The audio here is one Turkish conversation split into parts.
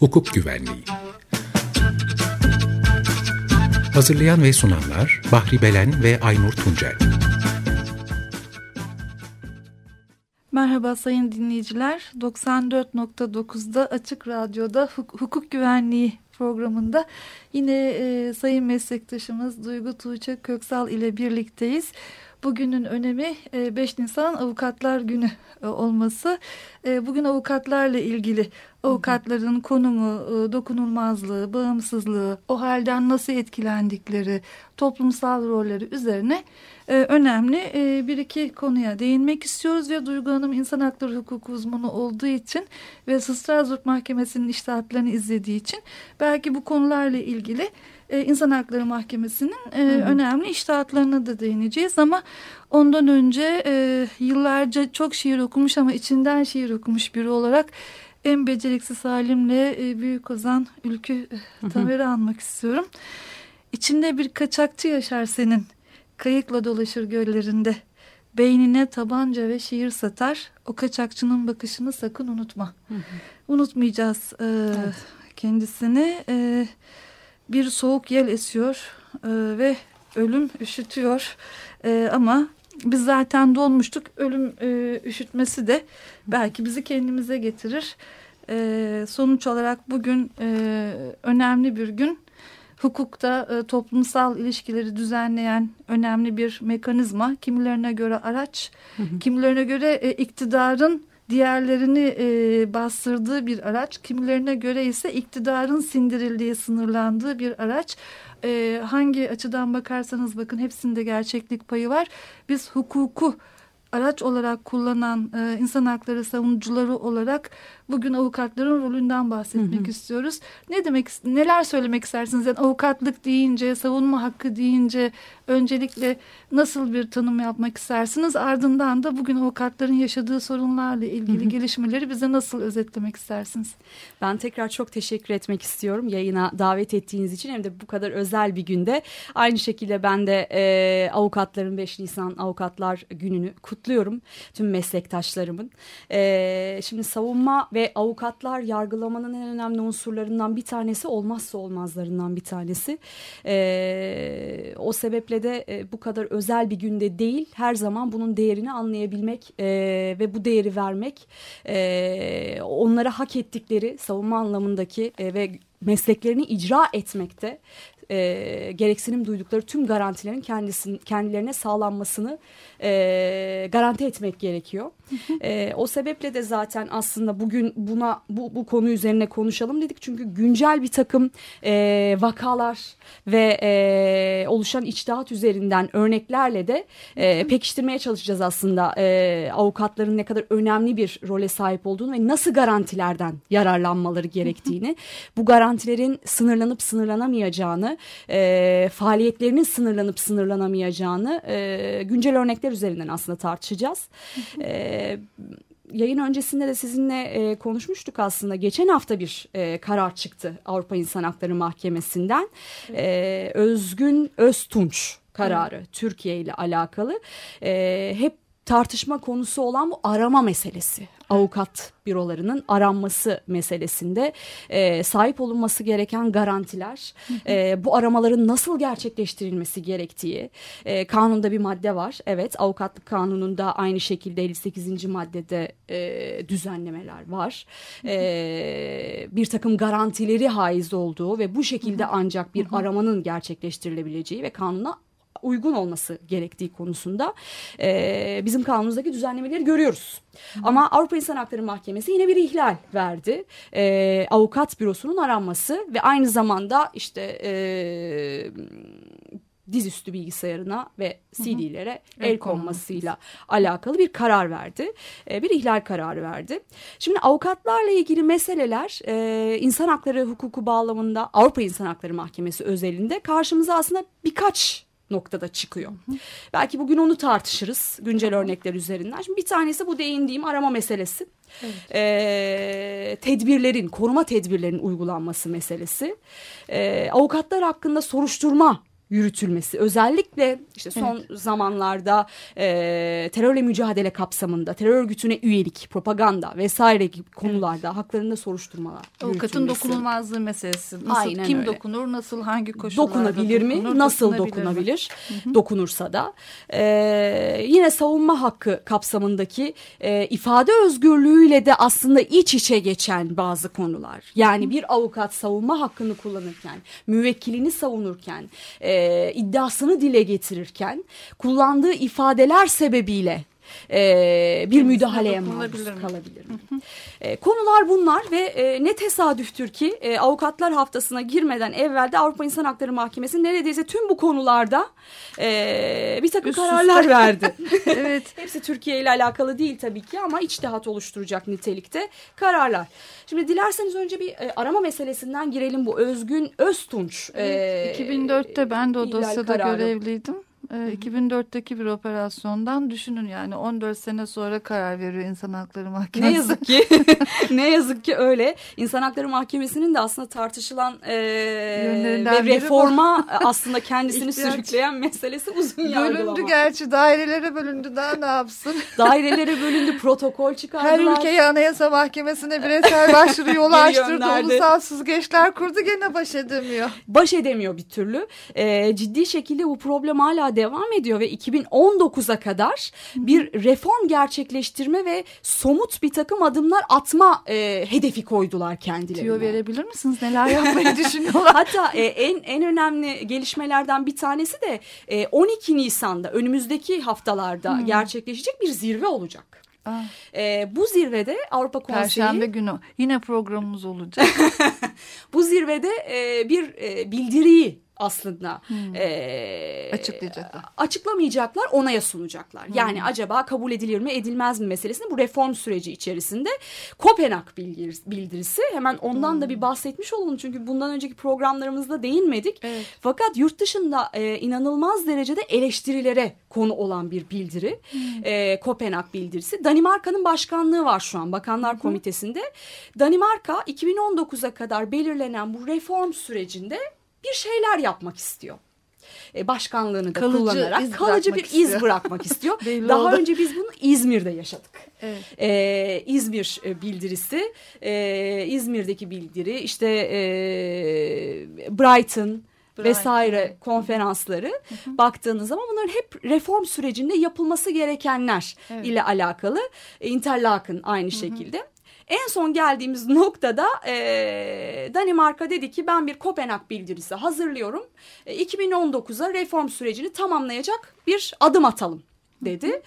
Hukuk Güvenliği Hazırlayan ve sunanlar Bahri Belen ve Aynur Tuncel Merhaba sayın dinleyiciler. 94.9'da Açık Radyo'da Hukuk Güvenliği programında yine e, sayın meslektaşımız Duygu Tuğçe Köksal ile birlikteyiz. Bugünün önemi 5 e, Nisan Avukatlar Günü e, olması. E, bugün avukatlarla ilgili avukatların konumu, dokunulmazlığı, bağımsızlığı, o halden nasıl etkilendikleri, toplumsal rolleri üzerine önemli bir iki konuya değinmek istiyoruz ve Duygu Hanım insan hakları hukuku uzmanı olduğu için ve Strasbourg Mahkemesi'nin iştahatlarını izlediği için belki bu konularla ilgili e, İnsan Hakları Mahkemesi'nin e, önemli iştahatlarına da değineceğiz ama ondan önce e, yıllarca çok şiir okumuş ama içinden şiir okumuş biri olarak en beceriksiz halimle e, Büyük Ozan Ülkü e, Tamer'i anmak istiyorum. İçinde bir kaçakçı yaşar senin kayıkla dolaşır göllerinde. Beynine tabanca ve şiir satar. O kaçakçının bakışını sakın unutma. Hı hı. Unutmayacağız e, evet. kendisini. E, bir soğuk yel esiyor e, ve ölüm üşütüyor. E, ama biz zaten donmuştuk. Ölüm e, üşütmesi de belki bizi kendimize getirir. E, sonuç olarak bugün e, önemli bir gün. Hukukta e, toplumsal ilişkileri düzenleyen önemli bir mekanizma. Kimilerine göre araç hı hı. kimilerine göre e, iktidarın diğerlerini e, bastırdığı bir araç. Kimilerine göre ise iktidarın sindirildiği, sınırlandığı bir araç. E, hangi açıdan bakarsanız bakın hepsinde gerçeklik payı var. Biz hukuku araç olarak kullanan e, insan hakları savunucuları olarak bugün avukatların rolünden bahsetmek hı hı. istiyoruz. Ne demek neler söylemek istersiniz? Yani avukatlık deyince, savunma hakkı deyince öncelikle nasıl bir tanım yapmak istersiniz? Ardından da bugün avukatların yaşadığı sorunlarla ilgili hı hı. gelişmeleri bize nasıl özetlemek istersiniz? Ben tekrar çok teşekkür etmek istiyorum yayına davet ettiğiniz için hem de bu kadar özel bir günde. Aynı şekilde ben de e, avukatların 5 Nisan Avukatlar Günü'nü kutluyorum. Tüm meslektaşlarımın. E, şimdi savunma ve ve avukatlar yargılamanın en önemli unsurlarından bir tanesi olmazsa olmazlarından bir tanesi. E, o sebeple de e, bu kadar özel bir günde değil her zaman bunun değerini anlayabilmek e, ve bu değeri vermek e, onlara hak ettikleri savunma anlamındaki e, ve mesleklerini icra etmekte e, gereksinim duydukları tüm garantilerin kendisinin kendilerine sağlanmasını e, garanti etmek gerekiyor. E, o sebeple de zaten aslında bugün buna bu, bu konu üzerine konuşalım dedik. Çünkü güncel bir takım e, vakalar ve e, oluşan içtihat üzerinden örneklerle de e, pekiştirmeye çalışacağız aslında e, avukatların ne kadar önemli bir role sahip olduğunu ve nasıl garantilerden yararlanmaları gerektiğini bu garantilerin sınırlanıp sınırlanamayacağını e, faaliyetlerinin sınırlanıp sınırlanamayacağını e, güncel örnekler üzerinden aslında tartışacağız. e, yayın öncesinde de sizinle e, konuşmuştuk aslında. Geçen hafta bir e, karar çıktı Avrupa İnsan Hakları Mahkemesi'nden. E, Özgün Öztunç kararı evet. Türkiye ile alakalı. E, hep tartışma konusu olan bu arama meselesi. Avukat bürolarının aranması meselesinde e, sahip olunması gereken garantiler, e, bu aramaların nasıl gerçekleştirilmesi gerektiği, e, kanunda bir madde var. Evet avukatlık kanununda aynı şekilde 58. maddede e, düzenlemeler var. E, bir takım garantileri haiz olduğu ve bu şekilde ancak bir aramanın gerçekleştirilebileceği ve kanuna uygun olması gerektiği konusunda e, bizim kanunumuzdaki düzenlemeleri görüyoruz. Hı. Ama Avrupa İnsan Hakları Mahkemesi yine bir ihlal verdi. E, avukat bürosunun aranması ve aynı zamanda işte e, dizüstü bilgisayarına ve CD'lere el konmasıyla alakalı bir karar verdi. E, bir ihlal kararı verdi. Şimdi avukatlarla ilgili meseleler e, insan hakları hukuku bağlamında Avrupa İnsan Hakları Mahkemesi özelinde karşımıza aslında birkaç noktada çıkıyor. Hı hı. Belki bugün onu tartışırız güncel örnekler üzerinden. Şimdi bir tanesi bu değindiğim arama meselesi. Evet. Ee, tedbirlerin, koruma tedbirlerinin uygulanması meselesi. Ee, avukatlar hakkında soruşturma yürütülmesi özellikle işte son evet. zamanlarda e, terörle mücadele kapsamında terör örgütüne üyelik, propaganda vesaire gibi konularda evet. haklarında soruşturmalar Avukatın dokunulmazlığı meselesi. Nasıl, Aynen kim öyle. dokunur, nasıl, hangi koşullarda dokunabilir mi, dokunur, nasıl dokunabilir, mi? dokunursa da. E, yine savunma hakkı kapsamındaki e, ifade özgürlüğüyle de aslında iç içe geçen bazı konular. Yani bir avukat savunma hakkını kullanırken, müvekkilini savunurken, e, iddiasını dile getirirken kullandığı ifadeler sebebiyle e, bir müdahaleye maruz kalabilir mi? E, konular bunlar ve e, ne tesadüftür ki e, avukatlar haftasına girmeden evvelde Avrupa İnsan Hakları Mahkemesi neredeyse tüm bu konularda e, bir takım Üst kararlar verdi. evet. Hepsi Türkiye ile alakalı değil tabii ki ama içtihat oluşturacak nitelikte kararlar. Şimdi dilerseniz önce bir e, arama meselesinden girelim bu Özgün Öztunç. Evet, 2004'te ben de o dosyada görevliydim. 2004'teki ee, bir operasyondan düşünün yani 14 sene sonra karar veriyor İnsan Hakları Mahkemesi. Ne yazık ki ne yazık ki öyle. İnsan Hakları Mahkemesi'nin de aslında tartışılan e, ve reforma aslında kendisini sürükleyen meselesi uzun yargılama. Bölündü gerçi dairelere bölündü daha ne yapsın? dairelere bölündü protokol çıkardılar. Her ülkeye Anayasa Mahkemesi'ne bireysel başvuru yolu açtırdı. Ulusal süzgeçler kurdu gene baş edemiyor. Baş edemiyor bir türlü. E, ciddi şekilde bu problem hala devam ediyor ve 2019'a kadar bir reform gerçekleştirme ve somut bir takım adımlar atma e, hedefi koydular kendilerine. Tüyo verebilir misiniz? Neler yapmayı düşünüyorlar? Hatta e, en en önemli gelişmelerden bir tanesi de e, 12 Nisan'da önümüzdeki haftalarda hmm. gerçekleşecek bir zirve olacak. E, bu zirvede Avrupa Konseyi... Perşembe günü yine programımız olacak. bu zirvede e, bir e, bildiriyi aslında hmm. e, açıklayacaklar. Açıklamayacaklar, onaya sunacaklar. Hmm. Yani acaba kabul edilir mi, edilmez mi meselesini bu reform süreci içerisinde Kopenhag bildirisi hemen ondan hmm. da bir hmm. bahsetmiş olalım çünkü bundan önceki programlarımızda değinmedik. Evet. Fakat yurt dışında e, inanılmaz derecede eleştirilere konu olan bir bildiri. Hmm. E, Kopenhag bildirisi. Danimarka'nın başkanlığı var şu an Bakanlar hmm. Komitesi'nde. Danimarka 2019'a kadar belirlenen bu reform sürecinde bir şeyler yapmak istiyor e, başkanlığını da kalıcı kullanarak iz kalıcı bir istiyor. iz bırakmak istiyor. Daha oldu. önce biz bunu İzmir'de yaşadık. Evet. Ee, İzmir e, bildirisi, ee, İzmir'deki bildiri, işte e, Brighton, vesaire konferansları hı hı. baktığınız zaman bunların hep reform sürecinde yapılması gerekenler evet. ile alakalı. Interlaken aynı hı hı. En son geldiğimiz noktada e, Danimarka dedi ki ben bir Kopenhag bildirisi hazırlıyorum. E, 2019'a reform sürecini tamamlayacak bir adım atalım dedi.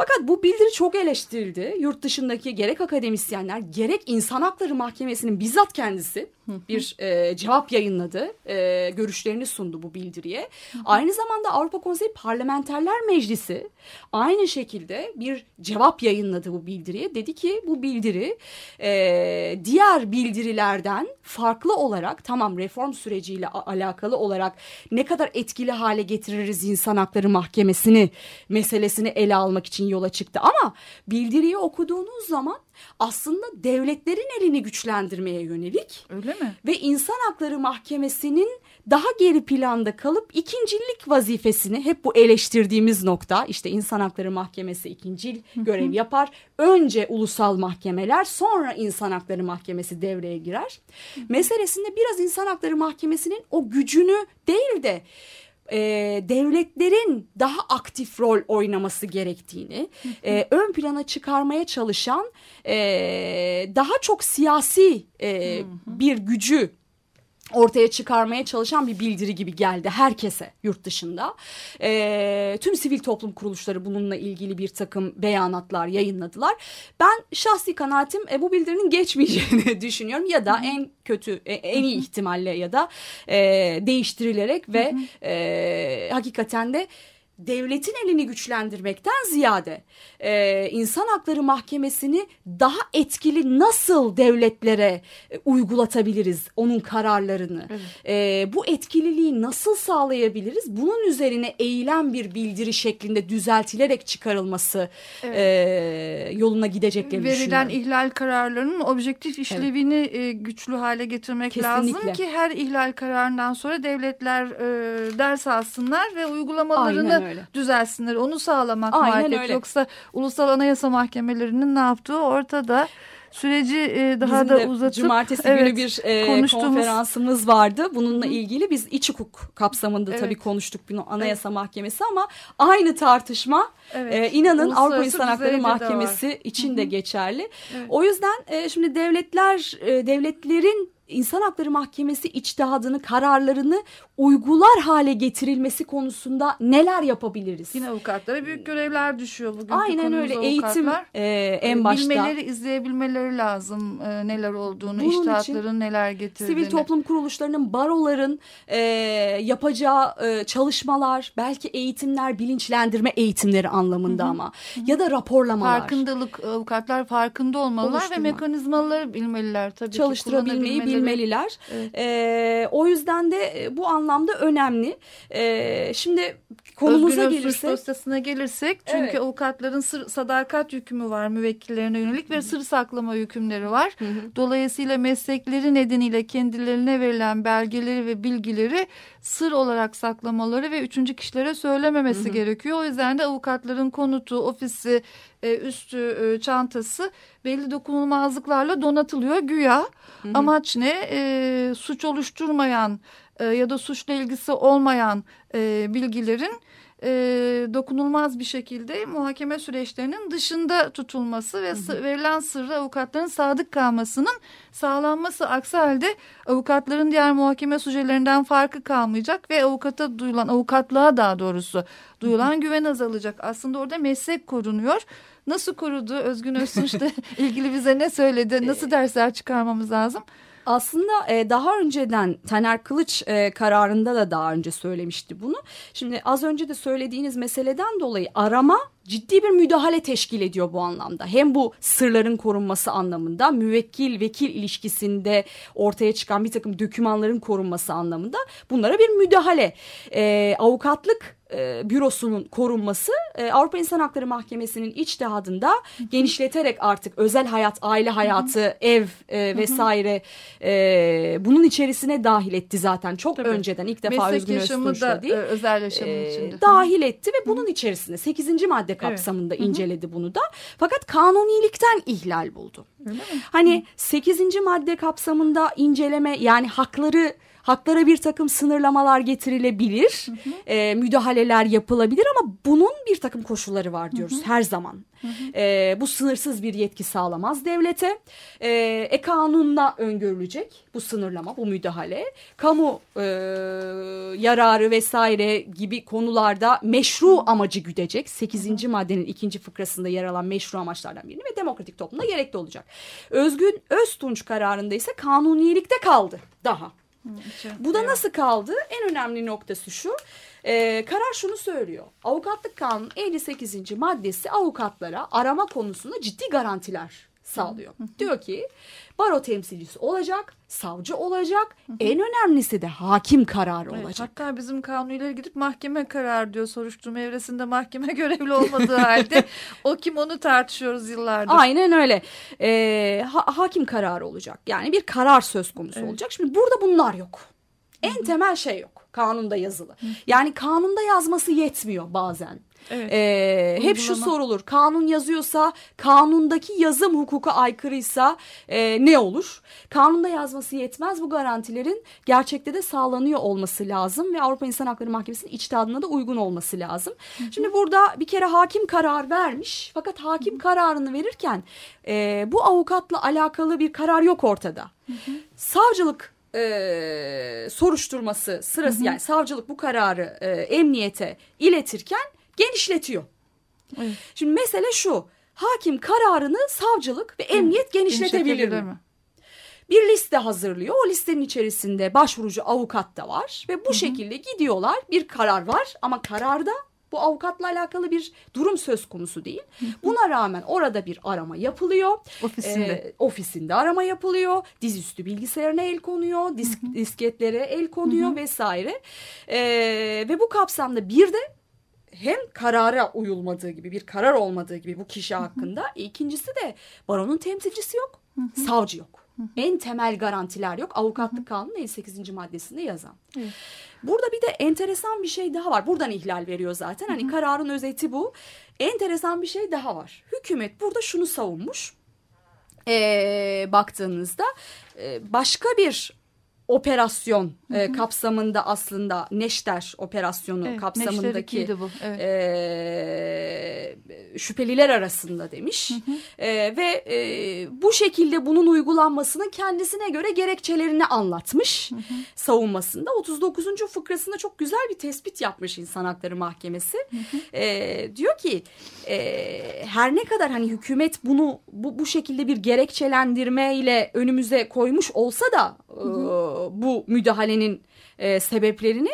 Fakat bu bildiri çok eleştirildi. Yurt dışındaki gerek akademisyenler gerek insan hakları mahkemesinin bizzat kendisi bir e, cevap yayınladı. E, görüşlerini sundu bu bildiriye. Aynı zamanda Avrupa Konseyi Parlamenterler Meclisi aynı şekilde bir cevap yayınladı bu bildiriye. Dedi ki bu bildiri e, diğer bildirilerden farklı olarak tamam reform süreciyle alakalı olarak ne kadar etkili hale getiririz insan hakları mahkemesini meselesini ele almak için yola çıktı. Ama bildiriyi okuduğunuz zaman aslında devletlerin elini güçlendirmeye yönelik. Öyle mi? Ve insan hakları mahkemesinin daha geri planda kalıp ikincilik vazifesini hep bu eleştirdiğimiz nokta işte insan hakları mahkemesi ikincil görev yapar. Önce ulusal mahkemeler sonra insan hakları mahkemesi devreye girer. Meselesinde biraz insan hakları mahkemesinin o gücünü değil de e, devletlerin daha aktif rol oynaması gerektiğini e, ön plana çıkarmaya çalışan e, daha çok siyasi e, bir gücü ortaya çıkarmaya çalışan bir bildiri gibi geldi herkese yurt dışında. E, tüm sivil toplum kuruluşları bununla ilgili bir takım beyanatlar yayınladılar. Ben şahsi kanaatim e, bu bildirinin geçmeyeceğini düşünüyorum ya da en kötü e, en iyi ihtimalle ya da e, değiştirilerek ve e, hakikaten de devletin elini güçlendirmekten ziyade e, insan hakları mahkemesini daha etkili nasıl devletlere e, uygulatabiliriz onun kararlarını evet. e, bu etkililiği nasıl sağlayabiliriz bunun üzerine eğilen bir bildiri şeklinde düzeltilerek çıkarılması evet. e, yoluna gideceklerini Verilen ihlal kararlarının objektif işlevini evet. e, güçlü hale getirmek Kesinlikle. lazım ki her ihlal kararından sonra devletler e, ders alsınlar ve uygulamalarını düzelsinler. Onu sağlamak Aynen öyle. Yoksa ulusal anayasa mahkemelerinin ne yaptığı ortada süreci e, daha Bizim da uzatıp cumartesi evet, günü bir e, konferansımız vardı. Bununla Hı. ilgili biz iç hukuk kapsamında evet. tabii konuştuk bunu Anayasa evet. Mahkemesi ama aynı tartışma evet. e, inanın Avrupa İnsan Hakları Mahkemesi için de geçerli. Evet. O yüzden e, şimdi devletler e, devletlerin İnsan Hakları Mahkemesi içtihadını, kararlarını uygular hale getirilmesi konusunda neler yapabiliriz? Yine avukatlara büyük görevler düşüyor bugün. Aynen öyle eğitim e, en başta. Bilmeleri, izleyebilmeleri lazım e, neler olduğunu, Bunun içtihatların neler getirdiğini. Sivil toplum kuruluşlarının, baroların e, yapacağı e, çalışmalar, belki eğitimler, bilinçlendirme eğitimleri anlamında Hı -hı. ama. Hı -hı. Ya da raporlamalar. Farkındalık, avukatlar farkında olmalılar ve mekanizmaları bilmeliler tabii Çalıştırabilmeyi bilmeliler bilmeliler. Evet. E, o yüzden de e, bu anlamda önemli. E, şimdi konumuza Özgür gelirsek. dosyasına gelirsek çünkü evet. avukatların sır, sadakat yükümü var müvekkillerine yönelik ve Hı -hı. sır saklama yükümleri var. Hı -hı. Dolayısıyla meslekleri nedeniyle kendilerine verilen belgeleri ve bilgileri sır olarak saklamaları ve üçüncü kişilere söylememesi Hı -hı. gerekiyor. O yüzden de avukatların konutu, ofisi, e, üstü, e, çantası belli dokunulmazlıklarla donatılıyor güya. Hı hı. Amaç ne? E, suç oluşturmayan e, ya da suçla ilgisi olmayan e, bilgilerin e, dokunulmaz bir şekilde muhakeme süreçlerinin dışında tutulması ve hı hı. verilen sırrı avukatların sadık kalmasının sağlanması. Aksi halde avukatların diğer muhakeme suçlarından farkı kalmayacak ve avukata duyulan, avukatlığa daha doğrusu duyulan hı hı. güven azalacak. Aslında orada meslek korunuyor. Nasıl korudu Özgün Öztunç'la ilgili bize ne söyledi? Nasıl ee, dersler çıkarmamız lazım? Aslında e, daha önceden Taner Kılıç e, kararında da daha önce söylemişti bunu. Şimdi az önce de söylediğiniz meseleden dolayı arama ciddi bir müdahale teşkil ediyor bu anlamda. Hem bu sırların korunması anlamında müvekkil vekil ilişkisinde ortaya çıkan bir takım dokümanların korunması anlamında bunlara bir müdahale. E, avukatlık e, bürosunun korunması e, Avrupa İnsan Hakları Mahkemesi'nin içtihadında genişleterek artık özel hayat, aile hayatı, Hı-hı. ev e, vesaire e, bunun içerisine dahil etti zaten çok Tabii. önceden ilk defa Meslek Özgün Öztunç'la değil. E, özel yaşamın e, içinde. Dahil etti ve bunun içerisinde 8. madde kapsamında evet. inceledi bunu da. Fakat kanunilikten ihlal buldu. Öyle mi? Hani 8. madde kapsamında inceleme yani hakları haklara bir takım sınırlamalar getirilebilir, hı hı. E, müdahaleler yapılabilir ama bunun bir takım koşulları var diyoruz hı hı. her zaman. Hı hı. E, bu sınırsız bir yetki sağlamaz devlete. E, e kanunla öngörülecek bu sınırlama, bu müdahale. Kamu e, yararı vesaire gibi konularda meşru amacı güdecek. 8. maddenin ikinci fıkrasında yer alan meşru amaçlardan birini ve demokratik toplumda gerekli olacak. Özgün Öztunç kararında ise kanuniyelikte kaldı daha. Bu da nasıl kaldı? En önemli noktası şu. E, karar şunu söylüyor. Avukatlık Kanunu 58. maddesi avukatlara arama konusunda ciddi garantiler sağlıyor. Diyor ki baro temsilcisi olacak, savcı olacak, en önemlisi de hakim kararı evet, olacak. Hatta bizim kanunileri gidip mahkeme karar diyor soruşturma evresinde mahkeme görevli olmadığı halde o kim onu tartışıyoruz yıllardır. Aynen öyle. Ee, ha, hakim kararı olacak. Yani bir karar söz konusu evet. olacak. Şimdi burada bunlar yok. En temel şey yok. Kanunda yazılı. Yani kanunda yazması yetmiyor bazen. Evet. Ee, hep şu sorulur. Kanun yazıyorsa, kanundaki yazım hukuka aykırıysa e, ne olur? Kanunda yazması yetmez. Bu garantilerin gerçekte de sağlanıyor olması lazım ve Avrupa İnsan Hakları Mahkemesi'nin içtihadına da uygun olması lazım. Şimdi burada bir kere hakim karar vermiş. Fakat hakim kararını verirken e, bu avukatla alakalı bir karar yok ortada. Savcılık e, soruşturması sırası hı hı. yani savcılık bu kararı e, emniyete iletirken genişletiyor. Evet. Şimdi mesele şu. Hakim kararını savcılık ve emniyet genişletebilir mi? mi? Bir liste hazırlıyor. O listenin içerisinde başvurucu avukat da var ve bu Hı -hı. şekilde gidiyorlar. Bir karar var ama kararda Bu avukatla alakalı bir durum söz konusu değil. Buna rağmen orada bir arama yapılıyor. Ofisinde. E, ofisinde arama yapılıyor. Dizüstü bilgisayarına el konuyor. Disk, disketlere el konuyor vesaire. E, ve bu kapsamda bir de hem karara uyulmadığı gibi bir karar olmadığı gibi bu kişi hakkında ikincisi de baronun temsilcisi yok savcı yok. En temel garantiler yok. Avukatlık kanunu 58. maddesinde yazan. Evet. burada bir de enteresan bir şey daha var. Buradan ihlal veriyor zaten. Hani kararın özeti bu. Enteresan bir şey daha var. Hükümet burada şunu savunmuş. Ee, baktığınızda e, başka bir operasyon e, kapsamında aslında Neşter operasyonu Evet, kapsamındaki bu, evet. e, şüpheliler arasında demiş. E, ve e, bu şekilde bunun uygulanmasını kendisine göre gerekçelerini anlatmış savunmasında. 39. fıkrasında çok güzel bir tespit yapmış İnsan Hakları Mahkemesi. E, diyor ki e, her ne kadar hani hükümet bunu bu, bu şekilde bir gerekçelendirme ile önümüze koymuş olsa da e, bu müdahalenin e, sebeplerini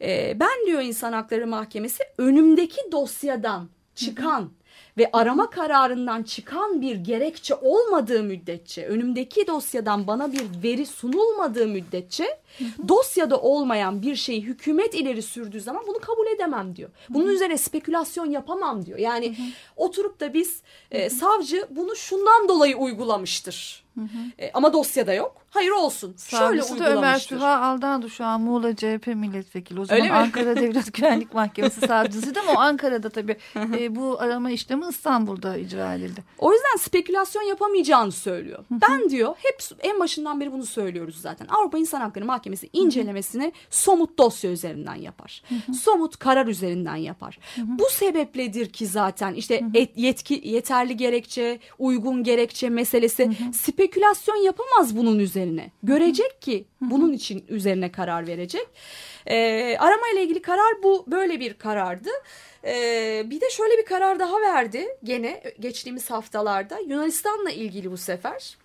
e, ben diyor İnsan Hakları Mahkemesi önümdeki dosyadan çıkan ve arama kararından çıkan bir gerekçe olmadığı müddetçe önümdeki dosyadan bana bir veri sunulmadığı müddetçe dosyada olmayan bir şeyi hükümet ileri sürdüğü zaman bunu kabul edemem diyor. Bunun üzerine spekülasyon yapamam diyor. Yani oturup da biz e, savcı bunu şundan dolayı uygulamıştır. E, ama dosyada yok. Hayır olsun. Şöyle Savcısı da Ömer uygulamıştır. Süha Aldandı şu an Muğla CHP milletvekili. O zaman Öyle mi? Ankara Devlet Güvenlik Mahkemesi savcısıydı ama o Ankara'da tabii e, bu arama işlemi İstanbul'da icra edildi. O yüzden spekülasyon yapamayacağını söylüyor. Ben diyor hep en başından beri bunu söylüyoruz zaten. Avrupa İnsan Hakları Mahkemesi incelemesini somut dosya üzerinden yapar. Somut karar üzerinden yapar. Bu sebepledir ki zaten işte et- yetki yeterli gerekçe, uygun gerekçe meselesi spekülasyon yapamaz bunun üzerine. Görecek ki bunun için üzerine karar verecek. Ee, arama ile ilgili karar bu böyle bir karardı. Ee, bir de şöyle bir karar daha verdi gene geçtiğimiz haftalarda Yunanistan'la ilgili bu sefer.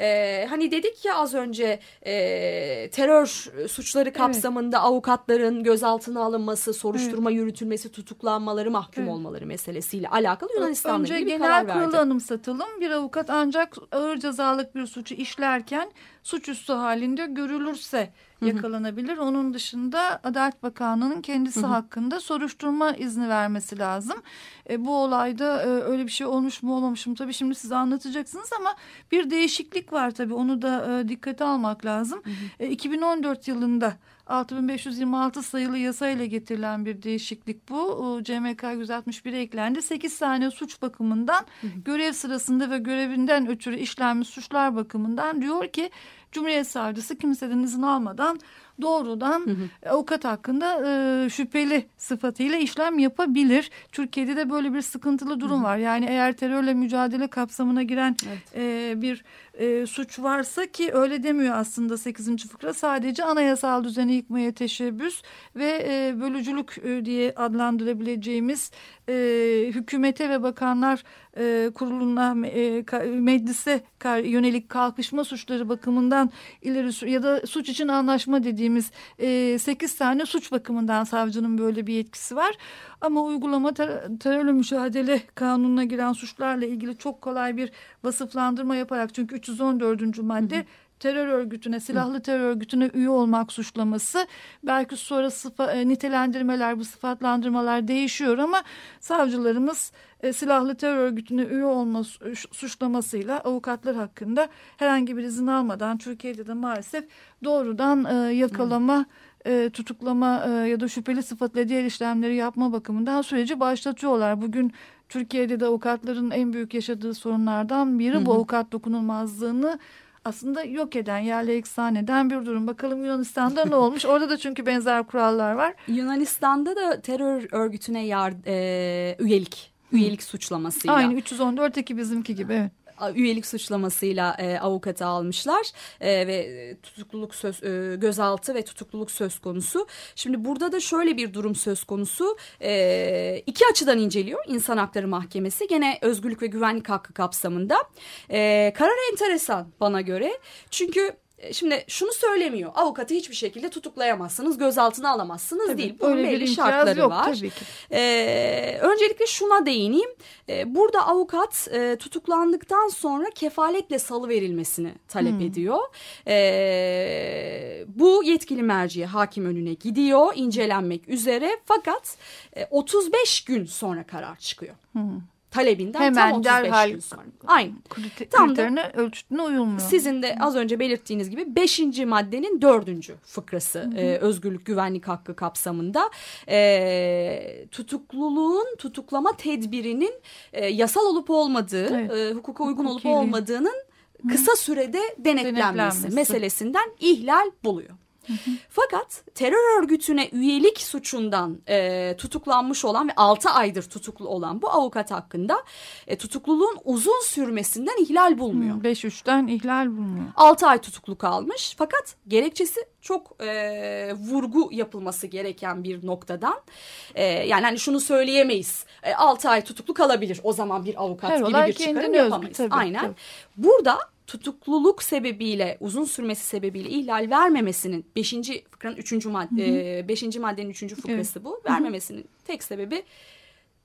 Ee, hani dedik ya az önce e, terör suçları kapsamında avukatların gözaltına alınması, soruşturma yürütülmesi, tutuklanmaları, mahkum Evet. olmaları meselesiyle alakalı Önce ilgili bir genel karar verdi. anımsatalım. Bir avukat ancak ağır cezalık bir suçu işlerken suçüstü halinde görülürse yakalanabilir. Onun dışında Adalet Bakanlığı'nın kendisi hakkında soruşturma izni vermesi lazım. E, bu olayda e, öyle bir şey olmuş mu olmamış mı tabii şimdi size anlatacaksınız ama bir değişiklik var tabii onu da e, dikkate almak lazım. E, 2014 yılında 6526 sayılı yasayla getirilen bir değişiklik bu. O CMK 161'e eklendi. 8 tane suç bakımından görev sırasında ve görevinden ötürü işlenmiş suçlar bakımından diyor ki Cumhuriyet Savcısı kimseden izin almadan doğrudan avukat hakkında e, şüpheli sıfatıyla işlem yapabilir. Türkiye'de de böyle bir sıkıntılı durum var. Yani eğer terörle mücadele kapsamına giren e, bir e, suç varsa ki öyle demiyor aslında 8. fıkra sadece anayasal düzeni yıkmaya teşebbüs ve e, bölücülük e, diye adlandırabileceğimiz e, hükümete ve bakanlar e, kuruluna e, ka- meclise kar- yönelik kalkışma suçları bakımından ileri ya da suç için anlaşma dediğimiz e, 8 tane suç bakımından savcının böyle bir yetkisi var. Ama uygulama ter- terörle mücadele kanununa giren suçlarla ilgili çok kolay bir vasıflandırma yaparak çünkü 314. madde terör örgütüne, silahlı terör örgütüne üye olmak suçlaması. Belki sonra sıfa, e, nitelendirmeler, bu sıfatlandırmalar değişiyor ama savcılarımız e, silahlı terör örgütüne üye olma su- suçlamasıyla avukatlar hakkında herhangi bir izin almadan Türkiye'de de maalesef doğrudan e, yakalama, e, tutuklama e, ya da şüpheli sıfatla diğer işlemleri yapma bakımından süreci başlatıyorlar. Bugün Türkiye'de de avukatların en büyük yaşadığı sorunlardan biri bu avukat dokunulmazlığını aslında yok eden, yerle eksan eden bir durum. Bakalım Yunanistan'da ne olmuş? Orada da çünkü benzer kurallar var. Yunanistan'da da terör örgütüne yar, e, üyelik üyelik suçlamasıyla Aynı 314 eki bizimki gibi. Evet. Üyelik suçlamasıyla e, avukatı almışlar e, ve e, tutukluluk söz e, gözaltı ve tutukluluk söz konusu. Şimdi burada da şöyle bir durum söz konusu. E, iki açıdan inceliyor İnsan Hakları Mahkemesi. Gene özgürlük ve güvenlik hakkı kapsamında. E, karar enteresan bana göre. Çünkü şimdi şunu söylemiyor. Avukatı hiçbir şekilde tutuklayamazsınız, gözaltına alamazsınız tabii, değil. Bunun belli şartları yok, var. Tabii ki. Ee, öncelikle şuna değineyim. Ee, burada avukat e, tutuklandıktan sonra kefaletle salı verilmesini talep Hmm. ediyor. Ee, bu yetkili merciye hakim önüne gidiyor incelenmek üzere fakat e, 35 gün sonra karar çıkıyor. Hmm. Talebinden Hemen tam 35 derhal gün sonra. Aynen. Kriter- Tam da- ölçütüne uyulmuyor. Sizin de az önce belirttiğiniz gibi 5. maddenin 4. fıkrası e, özgürlük güvenlik hakkı kapsamında e, tutukluluğun tutuklama tedbirinin e, yasal olup olmadığı, Evet. e, hukuka uygun olup Hukukiliği. olmadığının kısa sürede denetlenmesi, Denetlenmesi. meselesinden ihlal buluyor. Fakat terör örgütüne üyelik suçundan e, tutuklanmış olan ve 6 aydır tutuklu olan bu avukat hakkında e, tutukluluğun uzun sürmesinden ihlal bulmuyor. 5-3'ten ihlal bulmuyor. 6 ay tutuklu kalmış fakat gerekçesi çok e, vurgu yapılması gereken bir noktadan. E, yani hani şunu söyleyemeyiz. E, 6 ay tutuklu kalabilir o zaman bir avukat Her gibi bir çıkarım yapamayız. tabii, Aynen. tabii. Burada tutukluluk sebebiyle uzun sürmesi sebebiyle ihlal vermemesinin 5. fıkranın 3. madde 5. maddenin 3. fıkrası bu. Vermemesinin tek sebebi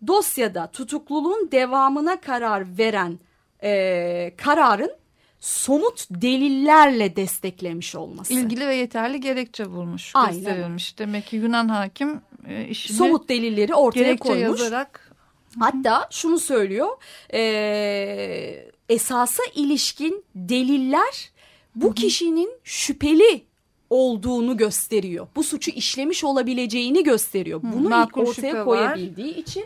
dosyada tutukluluğun devamına karar veren e, kararın somut delillerle desteklemiş olması. İlgili ve yeterli gerekçe bulmuş, Aynen. gösterilmiş. Demek ki Yunan hakim e, işini somut delilleri ortaya gerekçe koymuş. yazarak Hatta şunu söylüyor. E, esasa ilişkin deliller bu kişinin şüpheli olduğunu gösteriyor. Bu suçu işlemiş olabileceğini gösteriyor. Bunu makul ortaya şüphe var. koyabildiği için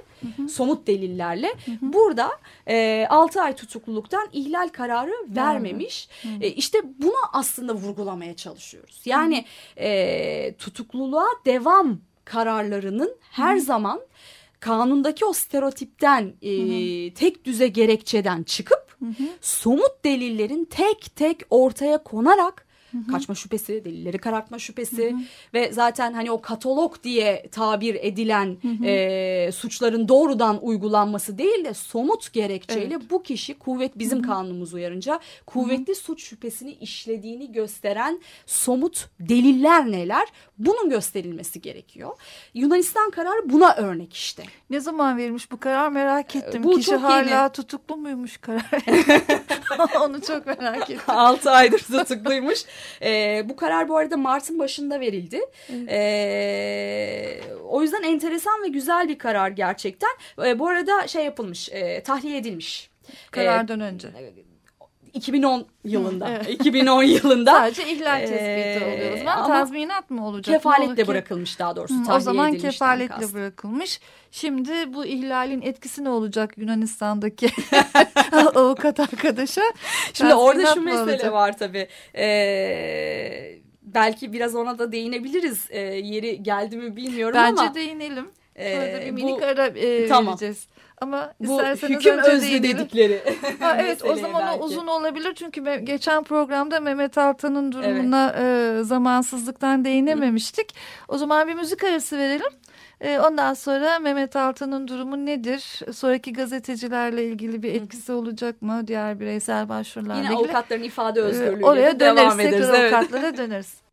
somut delillerle burada e, 6 ay tutukluluktan ihlal kararı vermemiş. E, işte bunu aslında vurgulamaya çalışıyoruz. Yani e, tutukluluğa devam kararlarının her zaman kanundaki o stereotipten e, tek düze gerekçeden çıkıp somut delillerin tek tek ortaya konarak kaçma şüphesi, delilleri karartma şüphesi ve zaten hani o katalog diye tabir edilen e, suçların doğrudan uygulanması değil de somut gerekçeyle bu kişi kuvvet bizim kanunumuz uyarınca kuvvetli suç şüphesini işlediğini gösteren somut deliller neler? Bunun gösterilmesi gerekiyor. Yunanistan kararı buna örnek işte. ne zaman verilmiş bu karar merak ettim. Bu Kişi hala yeni. tutuklu muymuş karar? Onu çok merak ettim. 6 aydır tutukluymuş. Ee, bu karar bu arada Mart'ın başında verildi. Ee, o yüzden enteresan ve güzel bir karar gerçekten. Ee, bu arada şey yapılmış, e, tahliye edilmiş. Karardan önce. 2010 yılında. evet. 2010 yılında Sadece ihlal tespiti Ee, oluyor. O zaman ama tazminat mı olacak? Olur kefaletle ki? bırakılmış daha doğrusu. Hı, o zaman kefaletle kastım. bırakılmış. Şimdi bu ihlalin etkisi ne olacak Yunanistan'daki avukat arkadaşa? Şimdi orada şu mesele olacak? var tabii. Ee, belki biraz ona da değinebiliriz. Ee, yeri geldi mi bilmiyorum Bence ama. değinelim. e, Sonra da bir bu- minik ara e, Tamam. vereceğiz. Ama bu isterseniz hüküm önce değinelim. dedikleri. Ha, evet o zaman belki. o uzun olabilir çünkü geçen programda Mehmet Altan'ın durumuna e, zamansızlıktan değinememiştik. O zaman bir müzik arası verelim. E, ondan sonra Mehmet Altan'ın durumu nedir? Sonraki gazetecilerle ilgili bir etkisi olacak mı? Diğer bireysel başvurularla Yine ilgili. avukatların ifade E, özgürlüğüyle oraya döneriz. devam Tekrar ederiz. Evet. avukatlara döneriz.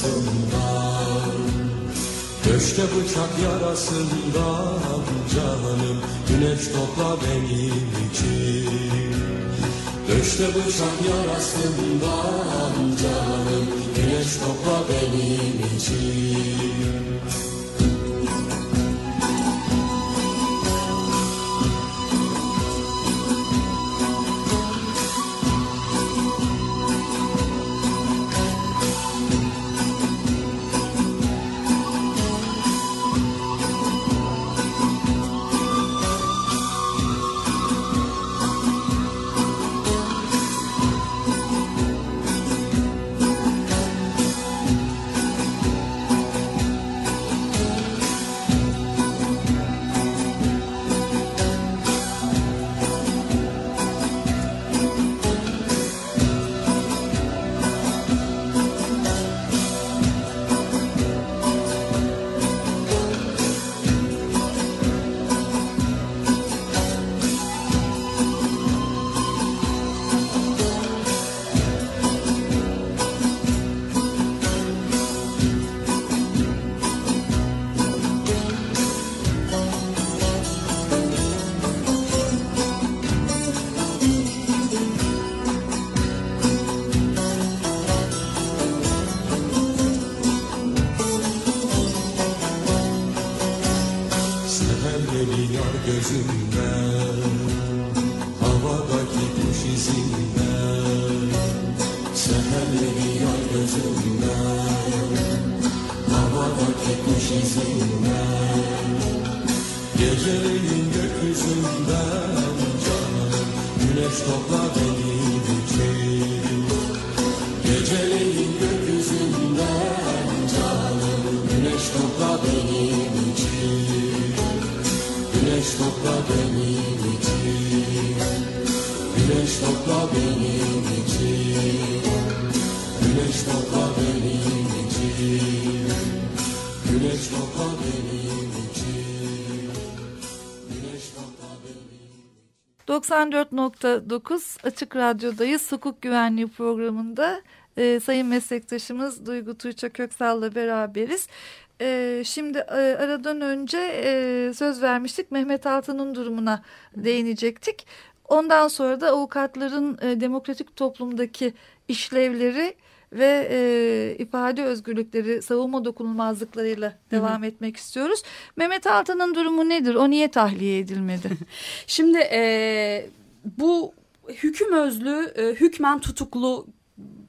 Karasında Döşte bıçak yarasından canım Güneş topla benim için. Döşte bıçak yarasından canım Güneş topla benim için gözünden Havadaki kuş izinden Seherleri yar gözünden Havadaki kuş izinden Geceleyin gökyüzünden canım Güneş topla topla benim için. Güneş topla benim için. Güneş topla benim için. Güneş topla benim için. Güneş topla benim 94.9 Açık Radyo'dayız. Hukuk Güvenliği programında e, sayın meslektaşımız Duygu Tuğçe Köksal'la beraberiz. E, şimdi e, aradan önce e, söz vermiştik Mehmet Altan'ın durumuna değinecektik. Ondan sonra da avukatların e, demokratik toplumdaki işlevleri ve e, ifade özgürlükleri, savunma dokunulmazlıklarıyla devam etmek istiyoruz. Mehmet Altan'ın durumu nedir? O niye tahliye edilmedi? Şimdi e, bu hüküm özlü, e, hükmen tutuklu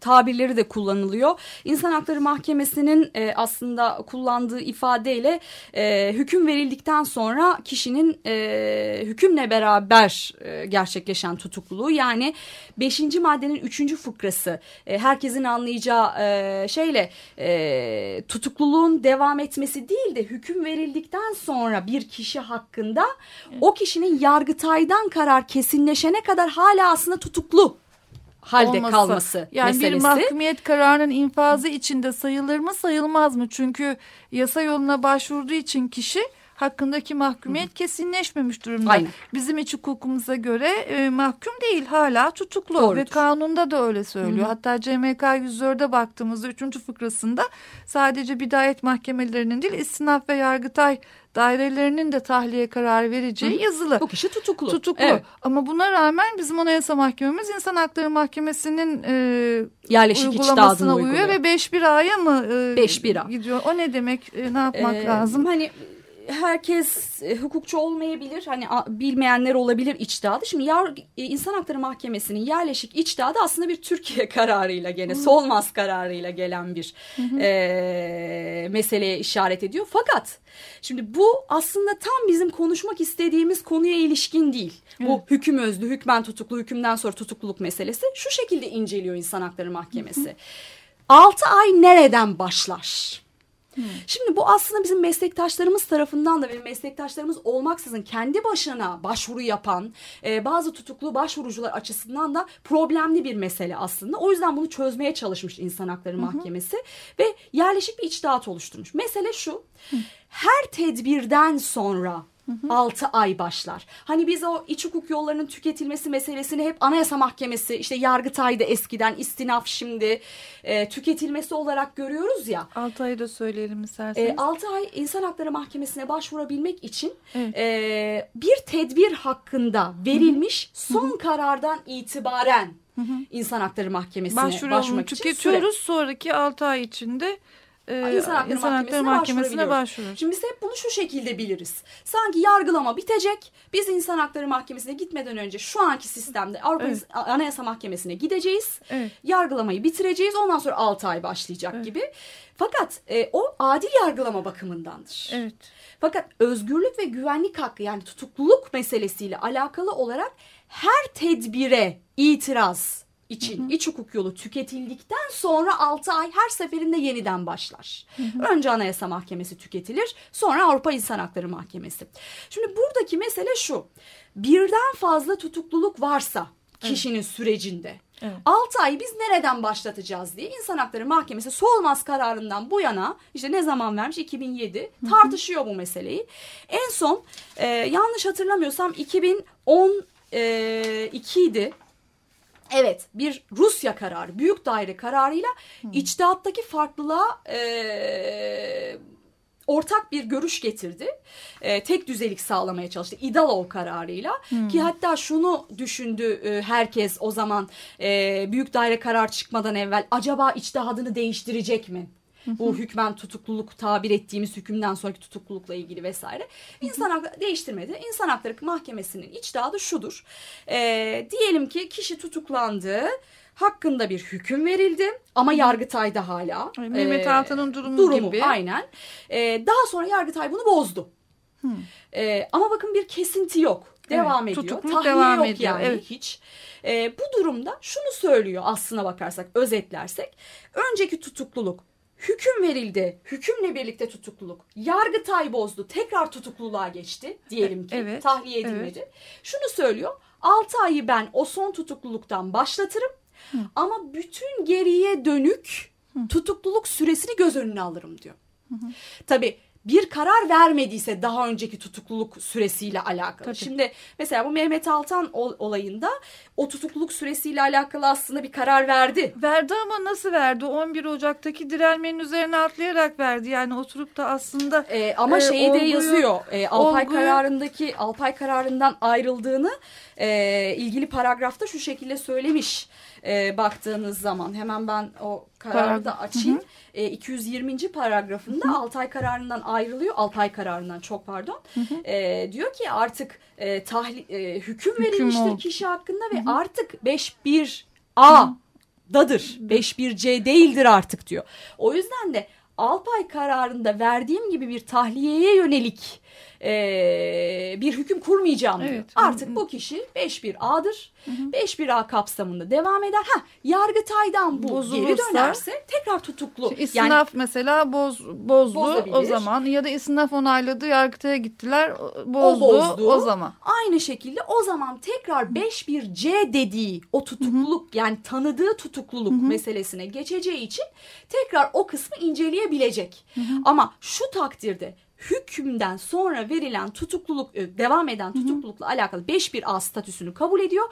tabirleri de kullanılıyor. İnsan Hakları Mahkemesi'nin e, aslında kullandığı ifadeyle e, hüküm verildikten sonra kişinin e, hükümle beraber e, gerçekleşen tutukluluğu yani 5. maddenin 3. fıkrası e, herkesin anlayacağı e, şeyle e, tutukluluğun devam etmesi değil de hüküm verildikten sonra bir kişi hakkında o kişinin yargıtaydan karar kesinleşene kadar hala aslında tutuklu halde olması. kalması yani meselesi. bir mahkumiyet kararının infazı içinde sayılır mı sayılmaz mı? Çünkü yasa yoluna başvurduğu için kişi hakkındaki mahkumiyet kesinleşmemiş durumda. Aynen. Bizim iç hukukumuza göre e, mahkum değil hala tutuklu Doğrudur. ve kanunda da öyle söylüyor. Hatta CMK 104'e baktığımızda 3. fıkrasında sadece bidayet mahkemelerinin değil istinaf ve yargıtay dairelerinin de tahliye kararı vereceği yazılı. Bu kişi tutuklu. Tutuklu. Evet. Ama buna rağmen bizim Anayasa Mahkememiz İnsan Hakları Mahkemesi'nin e, Yerleşik uygulamasına uyuyor uyguluyor. ve 5-1 aya mı e, 5-1 A. gidiyor? O ne demek? E, ne yapmak Ee, lazım? Hani herkes e, hukukçu olmayabilir. Hani bilmeyenler olabilir içtihadı. Şimdi yar, e, İnsan Hakları Mahkemesi'nin yerleşik içtihadı aslında bir Türkiye kararıyla gene Solmaz kararıyla gelen bir e, meseleye işaret ediyor. Fakat şimdi bu aslında tam bizim konuşmak istediğimiz konuya ilişkin değil. Bu hüküm özlü, hükmen tutuklu, hükümden sonra tutukluluk meselesi şu şekilde inceliyor İnsan Hakları Mahkemesi. 6 ay nereden başlar? Şimdi bu aslında bizim meslektaşlarımız tarafından da ve meslektaşlarımız olmaksızın kendi başına başvuru yapan e, bazı tutuklu başvurucular açısından da problemli bir mesele aslında. O yüzden bunu çözmeye çalışmış İnsan Hakları Mahkemesi ve yerleşik bir içtihat oluşturmuş. Mesele şu. Her tedbirden sonra 6 ay başlar. Hani biz o iç hukuk yollarının tüketilmesi meselesini hep Anayasa Mahkemesi işte Yargıtay'da eskiden istinaf şimdi e, tüketilmesi olarak görüyoruz ya. 6 ayı da söyleyelim isterseniz. E, 6 ay İnsan Hakları Mahkemesi'ne başvurabilmek için Evet. e, bir tedbir hakkında verilmiş son karardan itibaren İnsan Hakları Mahkemesi'ne başvurmak için süre. tüketiyoruz. Sonraki 6 ay içinde e, İnsan Hakları Mahkemesi'ne Mahkemesi'ne başvurabiliyoruz. başvurur. Şimdi biz hep bunu şu şekilde biliriz. Sanki yargılama bitecek. Biz İnsan Hakları Mahkemesi'ne gitmeden önce şu anki sistemde Avrupa Evet. Anayasa Mahkemesi'ne gideceğiz. Evet. Yargılamayı bitireceğiz. Ondan sonra 6 ay başlayacak gibi. Fakat e, o adil yargılama bakımındandır. Evet. Fakat özgürlük ve güvenlik hakkı yani tutukluluk meselesiyle alakalı olarak her tedbire itiraz için iç hukuk yolu tüketildikten sonra 6 ay her seferinde yeniden başlar. Önce Anayasa Mahkemesi tüketilir, sonra Avrupa İnsan Hakları Mahkemesi. Şimdi buradaki mesele şu. Birden fazla tutukluluk varsa kişinin sürecinde Evet. 6 ay biz nereden başlatacağız diye İnsan Hakları Mahkemesi Solmaz kararından bu yana işte ne zaman vermiş 2007 tartışıyor bu meseleyi. En son e, yanlış hatırlamıyorsam 2012 idi. Evet bir Rusya kararı büyük daire kararıyla içtihattaki farklılığa e, ortak bir görüş getirdi. E, tek düzelik sağlamaya çalıştı. İdalov kararıyla ki hatta şunu düşündü e, herkes o zaman e, büyük daire karar çıkmadan evvel acaba içtihadını değiştirecek mi? Bu hükmen tutukluluk tabir ettiğimiz hükümden sonraki tutuklulukla ilgili vesaire. İnsan hakları değiştirmedi. İnsan Hakları Mahkemesi'nin içtihadı şudur. E, diyelim ki kişi tutuklandı. Hakkında bir hüküm verildi ama Yargıtay'da hala. Ay, Mehmet e, Altan'ın durumu, durumu gibi. aynen. Ee, daha sonra Yargıtay bunu bozdu. Ee, ama bakın bir kesinti yok. Devam Evet, ediyor. Tahliye devam yok ediyor, yani evet. hiç. Ee, bu durumda şunu söylüyor aslına bakarsak, özetlersek. Önceki tutukluluk hüküm verildi. Hükümle birlikte tutukluluk. Yargıtay bozdu. Tekrar tutukluluğa geçti diyelim ki. Evet, Tahliye edilmedi. Şunu söylüyor. 6 ayı ben o son tutukluluktan başlatırım. Ama bütün geriye dönük tutukluluk süresini göz önüne alırım diyor. Tabii bir karar vermediyse daha önceki tutukluluk süresiyle alakalı. Tabii. Şimdi mesela bu Mehmet Altan ol- olayında o tutukluluk süresiyle alakalı aslında bir karar verdi. Verdi ama nasıl verdi? 11 Ocak'taki direnmenin üzerine atlayarak verdi. Yani oturup da aslında Ee, ama e, şeyi de yazıyor. E, Alpay olguyu- kararındaki Alpay kararından ayrıldığını e, ilgili paragrafta şu şekilde söylemiş. E, baktığınız zaman hemen ben o kararı da açayım. E, 220. paragrafında Altay kararından ayrılıyor. Alpay kararından çok pardon. E, diyor ki artık e, tahli, e, hüküm, Hüküm verilmiştir oldu. kişi hakkında ve artık 51A dadır. 51C değildir artık diyor. O yüzden de Alpay kararında verdiğim gibi bir tahliyeye yönelik e, bir hüküm kurmayacağım diyor. Evet. Artık bu kişi 51A'dır. 51A kapsamında devam eder. Ha Yargıtay'dan bu geri Bozulursa- dönerse tekrar tutuklu. Şimdi İstinaf mesela boz, bozdu Bozabilir. o zaman ya da istinaf onayladı Yargıtay'a gittiler o- bozdu bozdu. o zaman. Aynı şekilde o zaman tekrar 51C dediği o tutukluluk yani tanıdığı tutukluluk meselesine geçeceği için tekrar o kısmı inceleyebilecek. Ama şu takdirde hükümden sonra verilen tutukluluk e, devam eden tutuklulukla alakalı 51A statüsünü kabul ediyor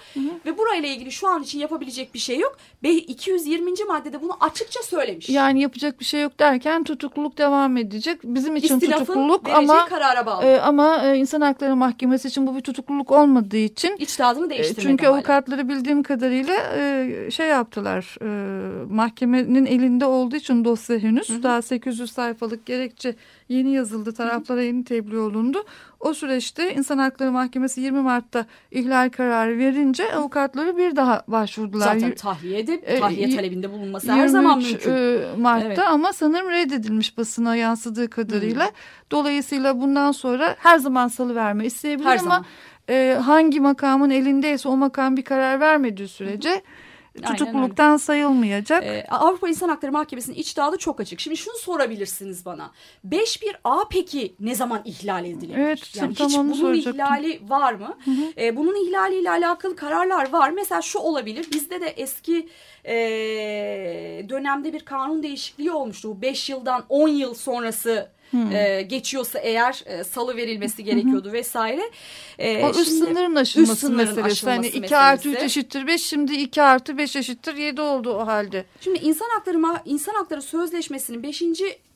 ve burayla ilgili şu an için yapabilecek bir şey yok. Ve 220. maddede bunu açıkça söylemiş. Yani yapacak bir şey yok derken tutukluluk devam edecek. Bizim için İstinafın tutukluluk ama karara bağlı. e, ama e, İnsan Hakları Mahkemesi için bu bir tutukluluk olmadığı için İçtihadını e, değiştirmedi. çünkü hala. avukatları bildiğim kadarıyla e, şey yaptılar e, mahkemenin elinde olduğu için dosya henüz daha 800 sayfalık gerekçe yeni yazıldı taraflara yeni tebliğ olundu. O süreçte İnsan Hakları Mahkemesi 20 Mart'ta ihlal kararı verince avukatları bir daha başvurdular. Zaten tahliye edip E, tahliye talebinde bulunması her zaman 23 mümkün. e, Mart'ta Evet. ama sanırım reddedilmiş basına yansıdığı kadarıyla. Dolayısıyla bundan sonra her zaman salıverme isteyebilir Her ama zaman. e, hangi makamın elindeyse o makam bir karar vermediği sürece tutukluluktan sayılmayacak. Ee, Avrupa İnsan Hakları Mahkemesi'nin içtihadı çok açık. Şimdi şunu sorabilirsiniz bana. 51A peki ne zaman ihlal edilebilir? Evet, yani hiç bunun soracaktım. ihlali var mı? Ee, bunun ihlaliyle alakalı kararlar var. Mesela şu olabilir. Bizde de eski e, dönemde bir kanun değişikliği olmuştu. Bu 5 yıldan 10 yıl sonrası e, geçiyorsa eğer e, salı verilmesi gerekiyordu vesaire. E, o üst sınırın aşılması üst sınırın meselesi. aşılması Hani 2 meselesi. artı 3 eşittir 5 şimdi 2 artı 5 eşittir 7 oldu o halde. Şimdi insan hakları insan hakları sözleşmesinin 5.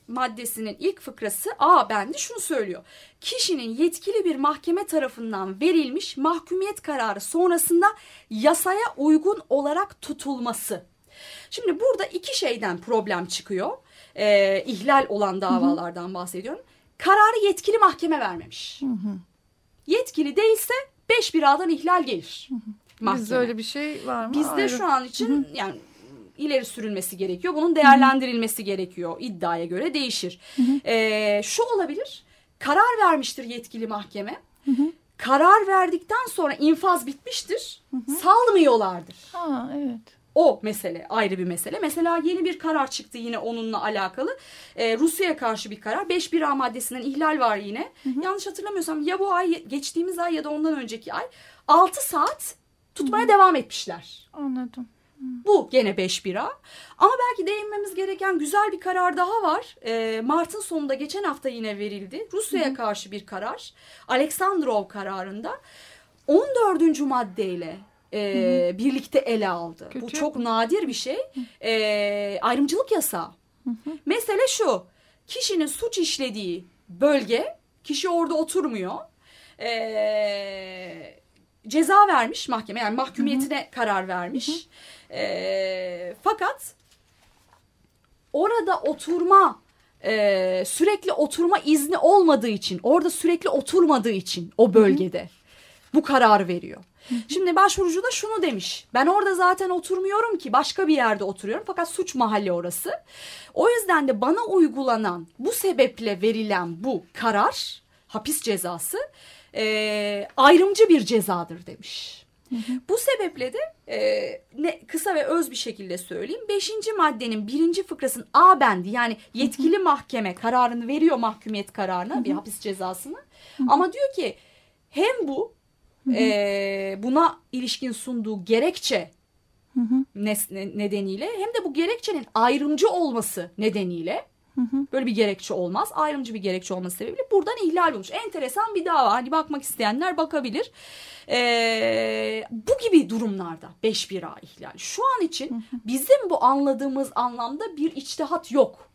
maddesinin ilk fıkrası A bendi şunu söylüyor. Kişinin yetkili bir mahkeme tarafından verilmiş mahkumiyet kararı sonrasında yasaya uygun olarak tutulması. Şimdi burada iki şeyden problem çıkıyor. Ee, ihlal olan davalardan bahsediyorum. Kararı yetkili mahkeme vermemiş. Yetkili değilse 5 bir A'dan ihlal gelir. Mahkeme. Bizde öyle bir şey var mı? Bizde Ayrı. şu an için yani ileri sürülmesi gerekiyor. Bunun değerlendirilmesi gerekiyor. İddiaya göre değişir. Ee, şu olabilir. Karar vermiştir yetkili mahkeme. Karar verdikten sonra infaz bitmiştir. Salmıyorlardır. Ha evet. O mesele ayrı bir mesele. Mesela yeni bir karar çıktı yine onunla alakalı. Ee, Rusya'ya karşı bir karar. 5.1A maddesinden ihlal var yine. Yanlış hatırlamıyorsam ya bu ay geçtiğimiz ay ya da ondan önceki ay 6 saat tutmaya devam etmişler. Anladım. Bu gene 5-1'a. Ama belki değinmemiz gereken güzel bir karar daha var. Ee, Mart'ın sonunda geçen hafta yine verildi. Rusya'ya karşı bir karar. Aleksandrov kararında 14. maddeyle e, birlikte ele aldı. Bu Kötü. çok nadir bir şey. E, ayrımcılık yasağı. Mesele şu. Kişinin suç işlediği bölge, kişi orada oturmuyor. E, ceza vermiş mahkeme yani mahkumiyetine karar vermiş. E, fakat orada oturma e, sürekli oturma izni olmadığı için orada sürekli oturmadığı için o bölgede bu karar veriyor. Şimdi başvurucu da şunu demiş. Ben orada zaten oturmuyorum ki başka bir yerde oturuyorum fakat suç mahalli orası. O yüzden de bana uygulanan bu sebeple verilen bu karar hapis cezası e, ayrımcı bir cezadır demiş. Bu sebeple de e, ne, kısa ve öz bir şekilde söyleyeyim. Beşinci maddenin birinci fıkrasının A bendi yani yetkili mahkeme kararını veriyor mahkumiyet kararına bir hapis cezasını. Ama diyor ki hem bu e, buna ilişkin sunduğu gerekçe nes- nedeniyle hem de bu gerekçenin ayrımcı olması nedeniyle böyle bir gerekçe olmaz. Ayrımcı bir gerekçe olması sebebiyle buradan ihlal olmuş. Enteresan bir dava. Hani bakmak isteyenler bakabilir. Ee, bu gibi durumlarda 5-1A ihlal. Şu an için bizim bu anladığımız anlamda bir içtihat yok.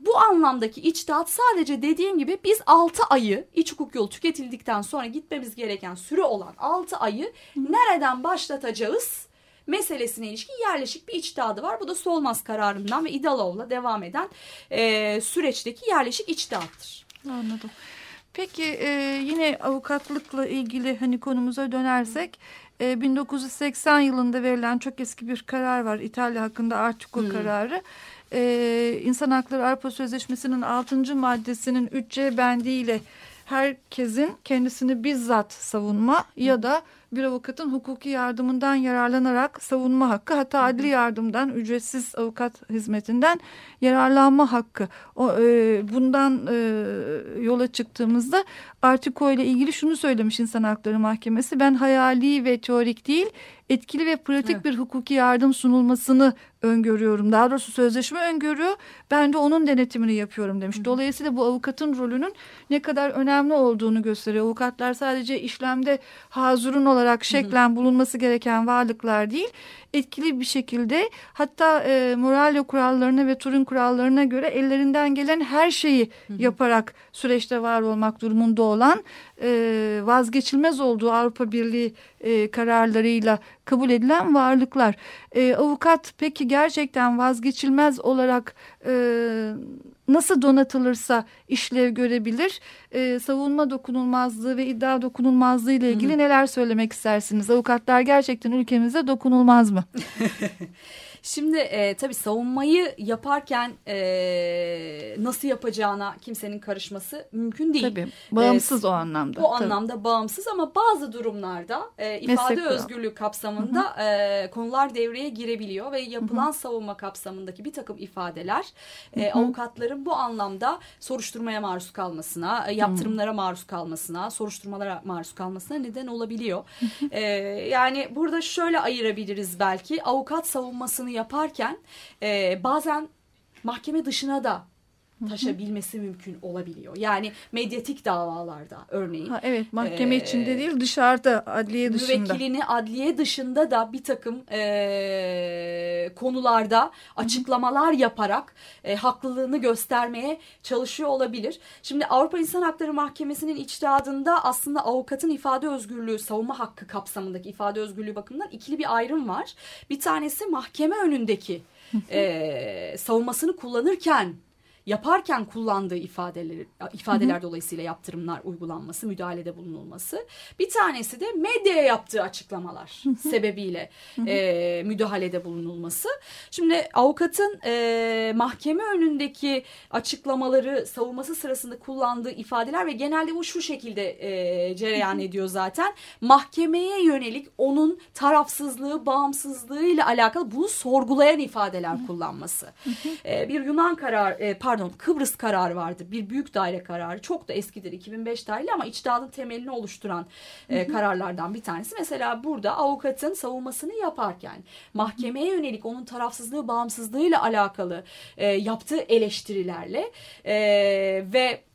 Bu anlamdaki içtihat sadece dediğim gibi biz 6 ayı iç hukuk yolu tüketildikten sonra gitmemiz gereken süre olan 6 ayı nereden başlatacağız meselesine ilişkin yerleşik bir içtihadı var. Bu da Solmaz kararından ve İdalov'la devam eden e, süreçteki yerleşik içtihattır. Anladım. Peki e, yine avukatlıkla ilgili hani konumuza dönersek e, 1980 yılında verilen çok eski bir karar var İtalya hakkında Artico Hmm. kararı. E, İnsan Hakları Avrupa Sözleşmesi'nin 6. maddesinin 3C bendiyle herkesin kendisini bizzat savunma ya da bir avukatın hukuki yardımından yararlanarak savunma hakkı hatta adli yardımdan ücretsiz avukat hizmetinden yararlanma hakkı. O, e, bundan e, yola çıktığımızda Artiko ile ilgili şunu söylemiş İnsan Hakları Mahkemesi. Ben hayali ve teorik değil etkili ve pratik Evet. bir hukuki yardım sunulmasını öngörüyorum. Daha doğrusu sözleşme öngörüyor. Ben de onun denetimini yapıyorum demiş. Dolayısıyla bu avukatın rolünün ne kadar önemli olduğunu gösteriyor. Avukatlar sadece işlemde hazırın olarak şeklen bulunması gereken varlıklar değil. Etkili bir şekilde hatta e, Morallo kurallarına ve Turin kurallarına göre ellerinden gelen her şeyi yaparak süreçte var olmak durumunda olan e, vazgeçilmez olduğu Avrupa Birliği e, kararlarıyla kabul edilen varlıklar. E, avukat peki gerçekten vazgeçilmez olarak e, nasıl donatılırsa işlev görebilir? E, savunma dokunulmazlığı ve iddia dokunulmazlığı ile ilgili neler söylemek istersiniz? Avukatlar gerçekten ülkemizde dokunulmaz mı? Şimdi e, tabii savunmayı yaparken e, nasıl yapacağına kimsenin karışması mümkün değil. Tabii bağımsız o anlamda. O Tabii. anlamda bağımsız ama bazı durumlarda e, ifade Meslek özgürlüğü kapsamında e, konular devreye girebiliyor ve yapılan savunma kapsamındaki bir takım ifadeler e, avukatların bu anlamda soruşturmaya maruz kalmasına, e, yaptırımlara maruz kalmasına, soruşturmalara maruz kalmasına neden olabiliyor. E, yani burada şöyle ayırabiliriz belki avukat savunmasını yaparken e, bazen mahkeme dışına da taşabilmesi mümkün olabiliyor. Yani medyatik davalarda örneğin. Ha, evet mahkeme Ee, içinde değil dışarıda adliye dışında. Müvekkilini adliye dışında da bir takım e, konularda açıklamalar yaparak e, haklılığını göstermeye çalışıyor olabilir. Şimdi Avrupa İnsan Hakları Mahkemesi'nin içtihadında aslında avukatın ifade özgürlüğü, savunma hakkı kapsamındaki ifade özgürlüğü bakımından ikili bir ayrım var. Bir tanesi mahkeme önündeki e, savunmasını kullanırken yaparken kullandığı ifadeler ifadeler dolayısıyla yaptırımlar uygulanması, müdahalede bulunulması. Bir tanesi de medyaya yaptığı açıklamalar sebebiyle e, müdahalede bulunulması. Şimdi avukatın e, mahkeme önündeki açıklamaları savunması sırasında kullandığı ifadeler ve genelde bu şu şekilde e, cereyan ediyor zaten. Mahkemeye yönelik onun tarafsızlığı, bağımsızlığı ile alakalı bunu sorgulayan ifadeler kullanması. E, bir Yunan karar, e, pardon Kıbrıs kararı vardı. Bir büyük daire kararı. Çok da eskidir 2005 tarihli ama içtihadın temelini oluşturan e, kararlardan bir tanesi. Mesela burada avukatın savunmasını yaparken mahkemeye yönelik onun tarafsızlığı, bağımsızlığıyla alakalı e, yaptığı eleştirilerle e, ve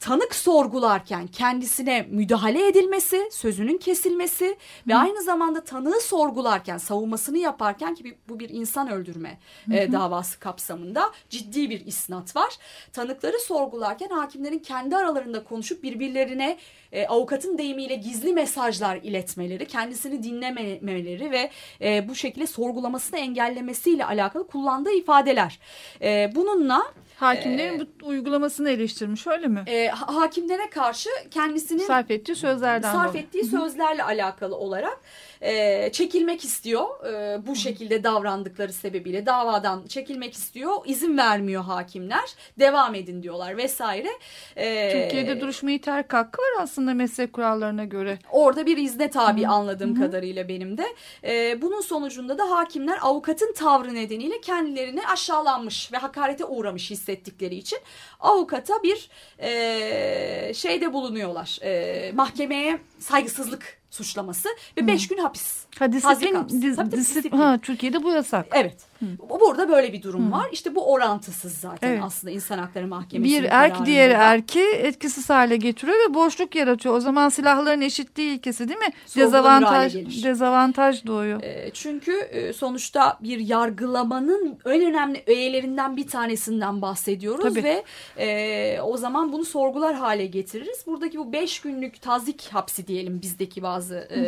tanık sorgularken kendisine müdahale edilmesi, sözünün kesilmesi ve aynı zamanda tanığı sorgularken, savunmasını yaparken ki bu bir insan öldürme e, davası kapsamında ciddi bir isnat var. Tanıkları sorgularken hakimlerin kendi aralarında konuşup birbirlerine e, avukatın deyimiyle gizli mesajlar iletmeleri, kendisini dinlememeleri ve e, bu şekilde sorgulamasını engellemesiyle alakalı kullandığı ifadeler. E, bununla Hakimlerin bu uygulamasını eleştirmiş öyle mi? e, ha- hakimlere karşı kendisinin Sarf ettiği sözlerden sarf dolayı. ettiği sözlerle alakalı olarak e, çekilmek istiyor. E, bu şekilde davrandıkları sebebiyle davadan çekilmek istiyor. İzin vermiyor hakimler. Devam edin diyorlar vesaire. E, Türkiye'de duruşmayı terk hakkı var aslında meslek kurallarına göre. Orada bir izne tabi anladığım kadarıyla benim de. E, bunun sonucunda da hakimler avukatın tavrı nedeniyle kendilerini aşağılanmış ve hakarete uğramış hissettikleri için avukata bir e, şeyde bulunuyorlar. E, mahkemeye saygısızlık suçlaması ve 5 gün hapis. Ha disiplin, hapis. dis- Tabii disiplin. ha Türkiye'de bu yasak. Evet. Bu- Burada böyle bir durum var. İşte bu orantısız zaten Evet. aslında İnsan Hakları Mahkemesi'nin Bir erk kararında diğer da. erki etkisiz hale getiriyor ve boşluk yaratıyor. O zaman silahların eşitliği ilkesi değil mi? Sorgulanır Dezavantaj, dezavantaj doğuyor. E, Çünkü e, sonuçta bir yargılamanın en önemli öğelerinden bir tanesinden bahsediyoruz Tabii. ve e, o zaman bunu sorgular hale getiririz. Buradaki bu beş günlük tazik hapsi diyelim bizdeki bazı e,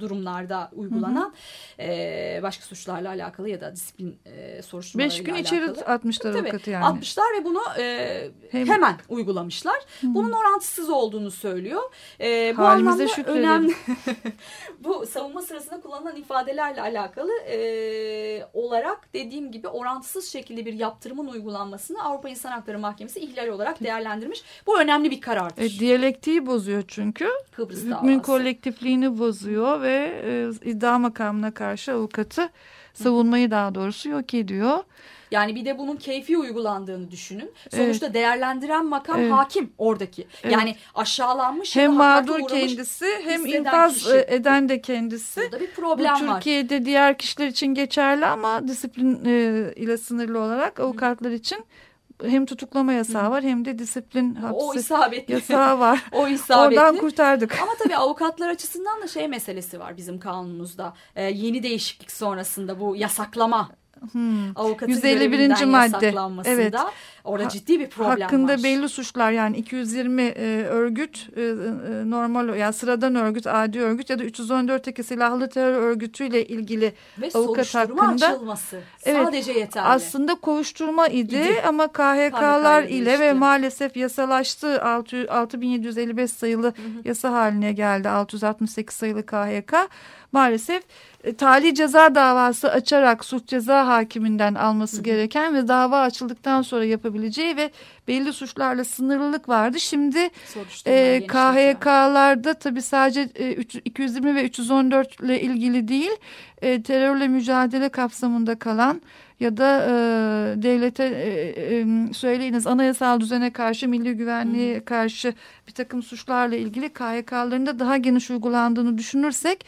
durumlarda uygulanan e, başka suçlarla alakalı ya da disiplin e, soruşturmalarıyla Beş gün alakalı. içeri atmışlar Tabii, avukatı yani. Atmışlar ve bunu e, Hem- hemen uygulamışlar. Bunun orantısız olduğunu söylüyor. E, bu Halimize şükredelim. önemli. bu savunma sırasında kullanılan ifadelerle alakalı e, olarak dediğim gibi orantısız şekilde bir yaptırımın uygulanmasını Avrupa İnsan Hakları Mahkemesi ihlal olarak değerlendirmiş. Bu önemli bir karardır. E, diyalektiği bozuyor çünkü. Kıbrıs Hükmün davası. kolektifliğini bozuyor ve e, iddia makamına karşı avukatı savunmayı daha doğrusu yok ediyor. Yani bir de bunun keyfi uygulandığını düşünün. Sonuçta değerlendiren makam Evet. hakim oradaki. Evet. Yani aşağılanmış Hem mağdur kendisi hem infaz kişi. e, eden de kendisi. Burada bir Bu problem var. Türkiye'de diğer kişiler için geçerli ama disiplin e, ile sınırlı olarak avukatlar için hem tutuklama yasağı var hem de disiplin hapsi yasağı var. o isabetli. Oradan kurtardık. Ama tabii avukatlar açısından da şey meselesi var bizim kanunumuzda. Ee, yeni değişiklik sonrasında bu yasaklama avukatın 151. görevinden Hmm. madde. yasaklanmasında Evet. Orada Ha- ciddi bir problem Hakkında var. belli suçlar yani 220 e, örgüt e, e, normal yani sıradan örgüt, adi örgüt ya da 314 eki silahlı terör örgütüyle ilgili Ve avukat hakkında- açılması Evet, sadece yeterli. aslında kovuşturma idi, İdi. ama KHK'lar ile ve maalesef yasalaştı 6, 6755 sayılı yasa haline geldi 668 sayılı KHK maalesef e, tali ceza davası açarak suç ceza hakiminden alması gereken ve dava açıldıktan sonra yapabileceği ve belli suçlarla sınırlılık vardı. Şimdi e. KHK'larda tabii sadece e, üç- 220 ve 314 ile ilgili değil e, terörle mücadele kapsamında kalan ya da e, devlete e, e, söyleyiniz anayasal düzene karşı milli güvenliğe karşı bir takım suçlarla ilgili KHK'ların da daha geniş uygulandığını düşünürsek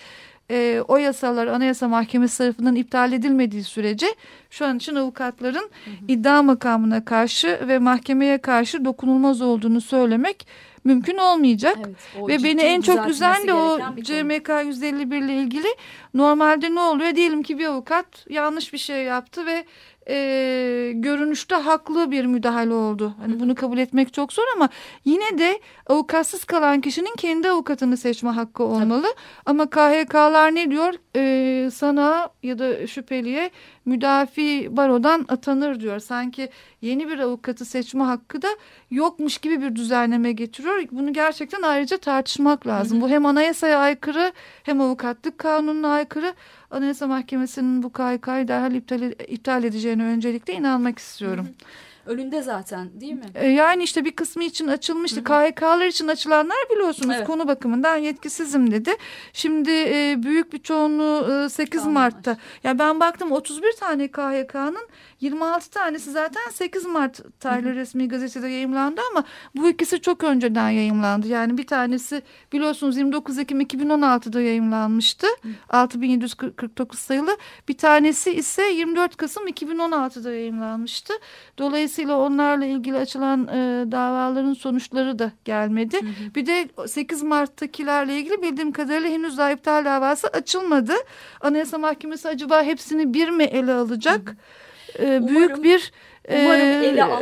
e, o yasalar Anayasa Mahkemesi tarafından iptal edilmediği sürece şu an için avukatların hı hı. iddia makamına karşı ve mahkemeye karşı dokunulmaz olduğunu söylemek mümkün olmayacak. Evet, Ve beni en çok üzen de o CMK 151 ile ilgili normalde ne oluyor? Diyelim ki bir avukat yanlış bir şey yaptı ve e, görünüşte haklı bir müdahale oldu. Hani bunu kabul etmek çok zor ama yine de avukatsız kalan kişinin kendi avukatını seçme hakkı olmalı. Tabii. Ama KHK'lar ne diyor? E, sana ya da şüpheliye müdafi barodan atanır diyor. Sanki yeni bir avukatı seçme hakkı da yokmuş gibi bir düzenleme getiriyor. Bunu gerçekten ayrıca tartışmak lazım. Hı hı. Bu hem anayasaya aykırı hem avukatlık kanununa aykırı. Anayasa Mahkemesi'nin bu KHK'yı derhal iptal, iptal edeceğine öncelikle inanmak istiyorum. Hı hı önünde zaten değil mi? E, yani işte bir kısmı için açılmıştı. KHK'lar için açılanlar biliyorsunuz evet. konu bakımından yetkisizim dedi. Şimdi e, büyük bir çoğunluğu e, 8 tamam. Mart'ta. Ya yani ben baktım 31 tane KHK'nın 26 tanesi zaten 8 Mart tarihli resmi gazetede yayımlandı ama bu ikisi çok önceden yayımlandı. Yani bir tanesi biliyorsunuz 29 Ekim 2016'da yayımlanmıştı. Hı. 6749 sayılı. Bir tanesi ise 24 Kasım 2016'da yayımlanmıştı. Dolayısıyla onlarla ilgili açılan e, davaların sonuçları da gelmedi. Hı hı. Bir de 8 Mart'takilerle ilgili bildiğim kadarıyla henüz daha iptal davası açılmadı. Anayasa Mahkemesi acaba hepsini bir mi ele alacak? Hı hı e, büyük bir e,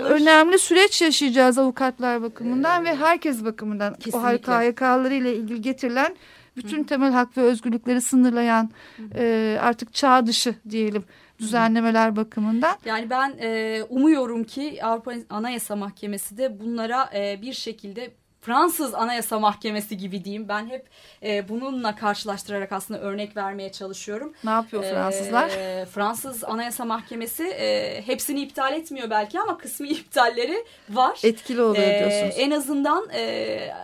önemli süreç yaşayacağız avukatlar bakımından ee, ve herkes bakımından. Kesinlikle. O KYK'ları ile ilgili getirilen bütün Hı. temel hak ve özgürlükleri sınırlayan e, artık çağ dışı diyelim düzenlemeler bakımından. Yani ben e, umuyorum ki Avrupa Anayasa Mahkemesi de bunlara e, bir şekilde Fransız Anayasa Mahkemesi gibi diyeyim. Ben hep e, bununla karşılaştırarak aslında örnek vermeye çalışıyorum. Ne yapıyor Fransızlar? E, Fransız Anayasa Mahkemesi e, hepsini iptal etmiyor belki ama kısmi iptalleri var. Etkili oluyor e, diyorsunuz. En azından e,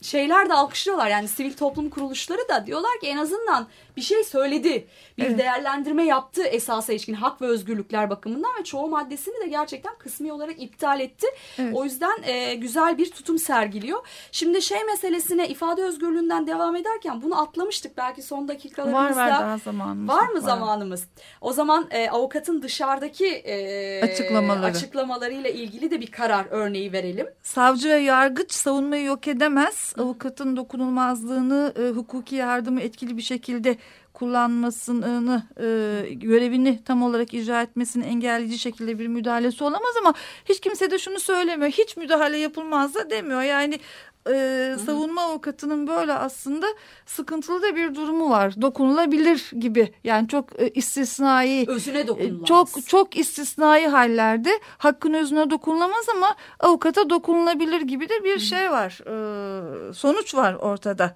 şeyler de alkışlıyorlar. Yani sivil toplum kuruluşları da diyorlar ki en azından bir şey söyledi. Bir evet. değerlendirme yaptı esasa ilişkin hak ve özgürlükler bakımından ve çoğu maddesini de gerçekten kısmi olarak iptal etti. Evet. O yüzden e, güzel bir tutum sergiliyor. Şimdi şey meselesine ifade özgürlüğünden devam ederken bunu atlamıştık belki son dakikalarımızda. Var var daha zamanımız. Var mı var. zamanımız? O zaman e, avukatın dışarıdaki e, açıklamaları. açıklamalarıyla ilgili de bir karar örneği verelim. Savcı ve yargıç savunmayı yok edemez. Avukatın dokunulmazlığını e, hukuki yardımı etkili bir şekilde kullanmasını e, görevini tam olarak icra etmesini engelleyici şekilde bir müdahalesi olamaz ama hiç kimse de şunu söylemiyor. Hiç müdahale yapılmaz da demiyor. Yani e, savunma avukatının böyle aslında sıkıntılı da bir durumu var. Dokunulabilir gibi. Yani çok e, istisnai. Özüne e, dokunulamaz. Çok çok istisnai hallerde hakkın özüne dokunulamaz ama avukata dokunulabilir gibi de bir şey var. E, sonuç var ortada.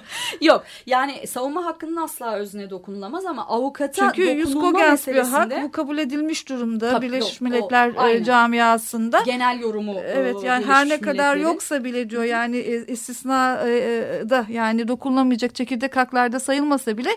Yok yani savunma hakkının asla özüne dokunulamaz ama avukata Çünkü dokunulma meselesinde... bir hak bu kabul edilmiş durumda Tabii, Birleşmiş yok, Milletler o, e, camiasında. Genel yorumu. Evet yani her ne kadar yoksa bile diyor yani e, istisna e, da yani dokunulamayacak çekirdek haklarda sayılmasa bile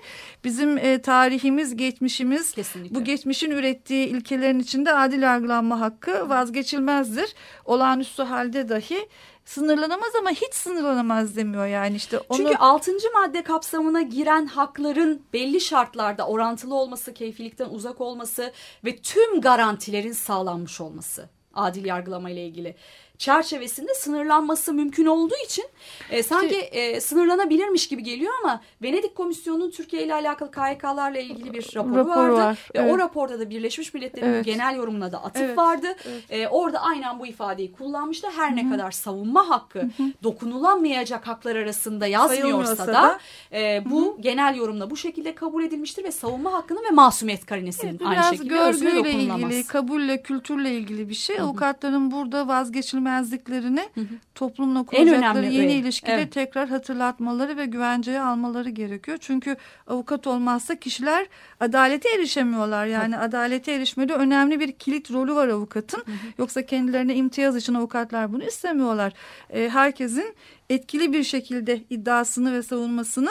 bizim tarihimiz geçmişimiz Kesinlikle. bu geçmişin ürettiği ilkelerin içinde adil yargılanma hakkı vazgeçilmezdir. Olağanüstü halde dahi sınırlanamaz ama hiç sınırlanamaz demiyor yani işte onu... Çünkü 6. madde kapsamına giren hakların belli şartlarda orantılı olması, keyfilikten uzak olması ve tüm garantilerin sağlanmış olması adil yargılama ile ilgili çerçevesinde sınırlanması mümkün olduğu için e, sanki e, sınırlanabilirmiş gibi geliyor ama Venedik Komisyonu'nun Türkiye ile alakalı KYK'larla ilgili bir raporu Rapor vardı. Var, ve evet. o raporda da Birleşmiş Milletler'in evet. genel yorumuna da atıf evet. vardı. Evet. E, orada aynen bu ifadeyi kullanmıştı. Her Hı -hı. ne kadar savunma hakkı Hı -hı. dokunulamayacak haklar arasında yazmıyorsa da, da e, bu Hı -hı. genel yorumla bu şekilde kabul edilmiştir ve savunma hakkının ve masumiyet karinesinin evet, aynı şekilde görgüyle ilgili, kabulle, kültürle ilgili bir şey. Hı -hı. Avukatların burada vazgeçilmez görmezliklerini hı hı. toplumla kuracakları yeni öyle. ilişkide evet. tekrar hatırlatmaları ve güvenceye almaları gerekiyor. Çünkü avukat olmazsa kişiler adalete erişemiyorlar. Yani Tabii. adalete erişmede önemli bir kilit rolü var avukatın. Hı hı. Yoksa kendilerine imtiyaz için avukatlar bunu istemiyorlar. E, herkesin etkili bir şekilde iddiasını ve savunmasını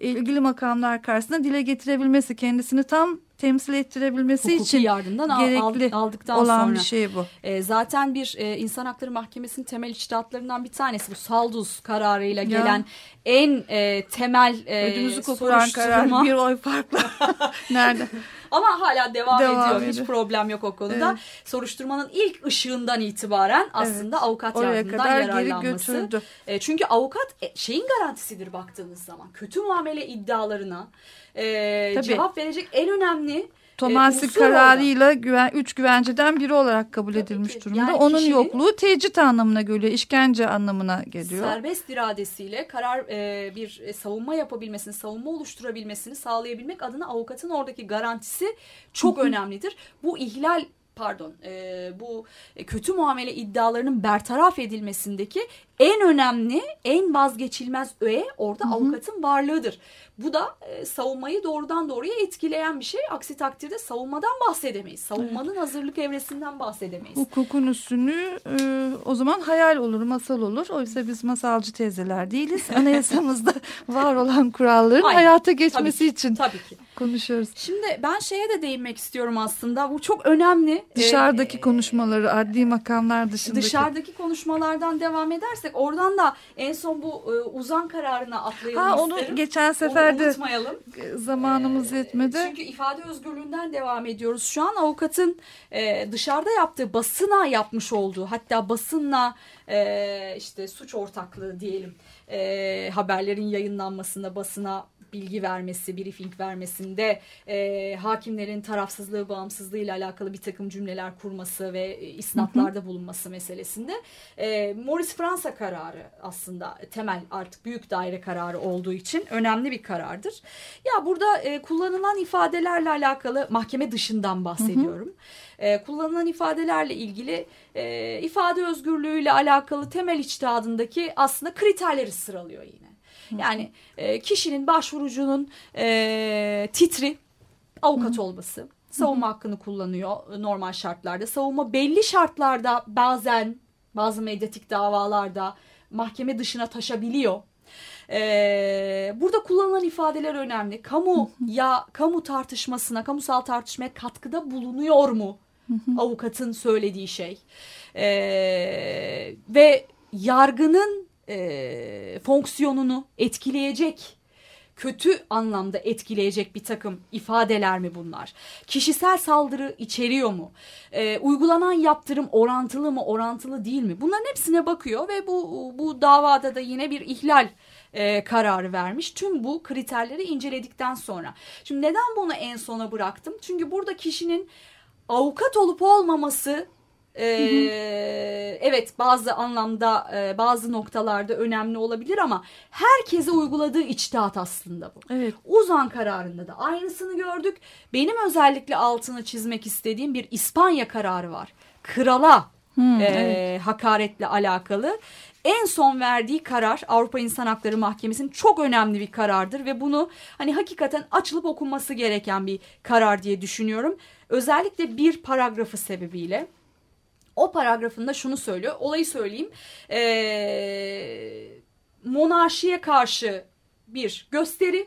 ilgili makamlar karşısında dile getirebilmesi, kendisini tam temsil ettirebilmesi Hukuki için yardımdan gerekli aldıktan olan sonra. bir şey bu. E, zaten bir e, insan hakları mahkemesinin temel içtihatlarından bir tanesi bu Saldus kararıyla gelen en e, temel e, Ödümüzü koparan karar bir oy farkla. Nerede? Ama hala devam, Devam ediyor. ediyor. Hiç problem yok o konuda. Evet. Soruşturmanın ilk ışığından itibaren aslında avukat Oraya yardımından kadar geri yararlanması. götürdü. E, çünkü avukat e, şeyin garantisidir baktığınız zaman. Kötü muamele iddialarına e, Tabii. cevap verecek en önemli Tomasi e, kararıyla güven, üç güvenceden biri olarak kabul Tabii edilmiş ki. durumda. Yani Onun yokluğu tecrit anlamına geliyor, işkence anlamına geliyor. Serbest iradesiyle karar e, bir e, savunma yapabilmesini, savunma oluşturabilmesini sağlayabilmek adına avukatın oradaki garantisi çok önemlidir. Bu ihlal pardon e, bu kötü muamele iddialarının bertaraf edilmesindeki en önemli en vazgeçilmez öğe orada avukatın varlığıdır. Bu da e, savunmayı doğrudan doğruya etkileyen bir şey. Aksi takdirde savunmadan bahsedemeyiz. Savunmanın hazırlık evresinden bahsedemeyiz. Hukukun üstünlüğü e, o zaman hayal olur, masal olur. Oysa biz masalcı teyzeler değiliz. Anayasamızda var olan kuralların Aynen. hayata geçmesi Tabii ki, için Tabii ki. konuşuyoruz. Şimdi ben şeye de değinmek istiyorum aslında. Bu çok önemli. Dışarıdaki Ee, konuşmaları, adli makamlar dışındaki. Dışarıdaki konuşmalardan devam edersek oradan da en son bu e, uzan kararına atlayalım Ha onu isterim. geçen sefer de unutmayalım. zamanımız Ee, yetmedi. Çünkü ifade özgürlüğünden devam ediyoruz. Şu an avukatın e, dışarıda yaptığı basına yapmış olduğu hatta basınla e, işte suç ortaklığı diyelim e, haberlerin yayınlanmasında basına bilgi vermesi, briefing vermesinde e, hakimlerin tarafsızlığı, bağımsızlığı ile alakalı bir takım cümleler kurması ve e, isnatlarda bulunması meselesinde e, Morris Fransa kararı aslında temel artık büyük daire kararı olduğu için önemli bir karardır. Ya burada e, kullanılan ifadelerle alakalı mahkeme dışından bahsediyorum. E, kullanılan ifadelerle ilgili e, ifade özgürlüğüyle alakalı temel içtihadındaki aslında kriterleri sıralıyor yine. Yani e, kişinin başvurucunun e, titri avukat olması, savunma hakkını kullanıyor normal şartlarda. Savunma belli şartlarda bazen bazı medyatik davalarda mahkeme dışına taşabiliyor. Ee, burada kullanılan ifadeler önemli. Kamu ya kamu tartışmasına, kamusal tartışmaya katkıda bulunuyor mu avukatın söylediği şey? Ee, ve yargının e, fonksiyonunu etkileyecek kötü anlamda etkileyecek bir takım ifadeler mi bunlar? Kişisel saldırı içeriyor mu? Ee, uygulanan yaptırım orantılı mı, orantılı değil mi? Bunların hepsine bakıyor ve bu bu davada da yine bir ihlal e, kararı vermiş. Tüm bu kriterleri inceledikten sonra. Şimdi neden bunu en sona bıraktım? Çünkü burada kişinin avukat olup olmaması e, evet bazı anlamda e, bazı noktalarda önemli olabilir ama herkese uyguladığı içtihat aslında bu. Evet. Uzan kararında da aynısını gördük. Benim özellikle altını çizmek istediğim bir İspanya kararı var. Krala e, hakaretle alakalı. En son verdiği karar Avrupa İnsan Hakları Mahkemesi'nin çok önemli bir karardır ve bunu hani hakikaten açılıp okunması gereken bir karar diye düşünüyorum. Özellikle bir paragrafı sebebiyle. O paragrafında şunu söylüyor. Olayı söyleyeyim. Ee, monarşiye karşı bir gösteri.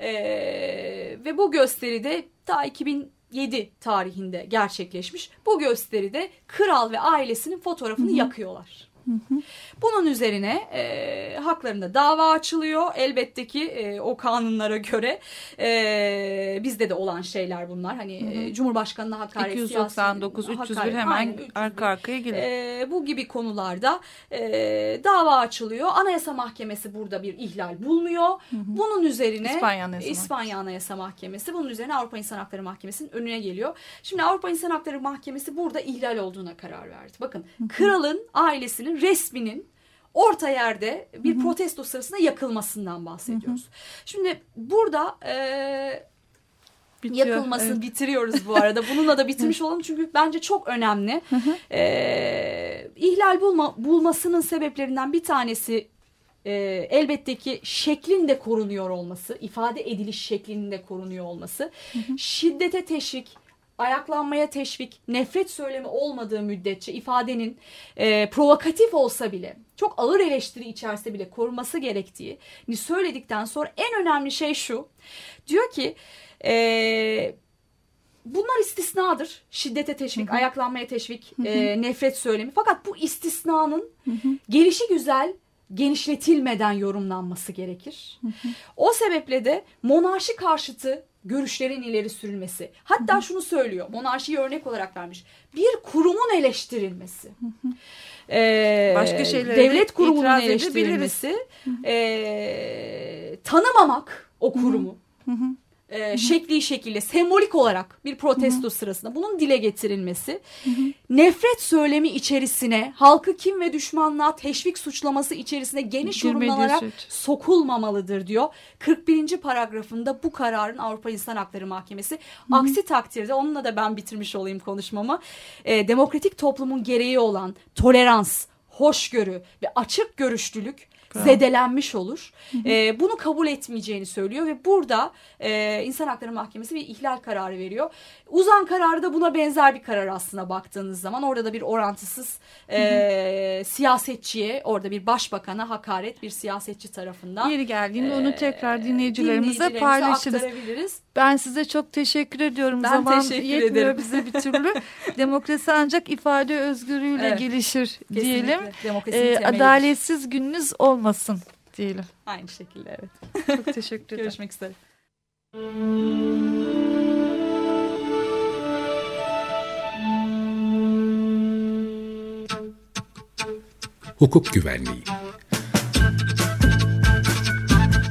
Ee, ve bu gösteride ta 2007 tarihinde gerçekleşmiş. Bu gösteride kral ve ailesinin fotoğrafını yakıyorlar. Bunun üzerine e, haklarında dava açılıyor. Elbette ki e, o kanunlara göre e, bizde de olan şeyler bunlar. Hani e, Cumhurbaşkanına hakaret, 299, siyasi 301 hakaret, hemen aynen, 301. arka arkaya gelir. E, bu gibi konularda e, dava açılıyor. Anayasa Mahkemesi burada bir ihlal bulmuyor. Bunun üzerine İspanya Anayasa İspanya Anayasa Mahkemesi bunun üzerine Avrupa İnsan Hakları Mahkemesi'nin önüne geliyor. Şimdi Avrupa İnsan Hakları Mahkemesi burada ihlal olduğuna karar verdi. Bakın kralın ailesinin resminin orta yerde bir protesto sırasında yakılmasından bahsediyoruz. Şimdi burada e, Bitiyor, yakılmasını evet. bitiriyoruz bu arada. Bununla da bitirmiş olalım çünkü bence çok önemli. Ee, ihlal bulma, bulmasının sebeplerinden bir tanesi e, elbette ki şeklin de korunuyor olması, ifade ediliş şeklinin de korunuyor olması, şiddete teşvik, ayaklanmaya teşvik, nefret söylemi olmadığı müddetçe ifadenin e, provokatif olsa bile, çok ağır eleştiri içerse bile korunması gerektiği söyledikten sonra en önemli şey şu. Diyor ki e, bunlar istisnadır. Şiddete teşvik, hı hı. ayaklanmaya teşvik. E, nefret söylemi. Fakat bu istisnanın hı hı. gelişi güzel genişletilmeden yorumlanması gerekir. Hı hı. O sebeple de monarşi karşıtı görüşlerin ileri sürülmesi. Hatta şunu söylüyor. Monarşiyi örnek olarak vermiş. Bir kurumun eleştirilmesi. Ee, Başka şeylere devlet kurumunun eleştirilmesi. E, tanımamak o kurumu. E, şekli şekilde sembolik olarak bir protesto Hı-hı. sırasında bunun dile getirilmesi Hı-hı. nefret söylemi içerisine halkı kim ve düşmanlığa teşvik suçlaması içerisine geniş yorumlanarak sokulmamalıdır diyor. 41. paragrafında bu kararın Avrupa İnsan Hakları Mahkemesi Hı-hı. aksi takdirde onunla da ben bitirmiş olayım konuşmamı e, demokratik toplumun gereği olan tolerans, hoşgörü ve açık görüşlülük zedelenmiş olur. E, bunu kabul etmeyeceğini söylüyor ve burada e, İnsan Hakları Mahkemesi bir ihlal kararı veriyor. Uzan kararı da buna benzer bir karar aslında baktığınız zaman. Orada da bir orantısız e, siyasetçiye, orada bir başbakana hakaret bir siyasetçi tarafından. Yeri geldiğinde e, onu tekrar dinleyicilerimize, dinleyicilerimize paylaşırız. Ben size çok teşekkür ediyorum. Ben Zaman teşekkür yetmiyor ederim. bize bir türlü. Demokrasi ancak ifade özgürlüğüyle evet, gelişir kesinlikle. diyelim. Ee, adaletsiz gününüz olmasın diyelim. Aynı şekilde evet. Çok teşekkür ederim. Görüşmek üzere. Hukuk Güvenliği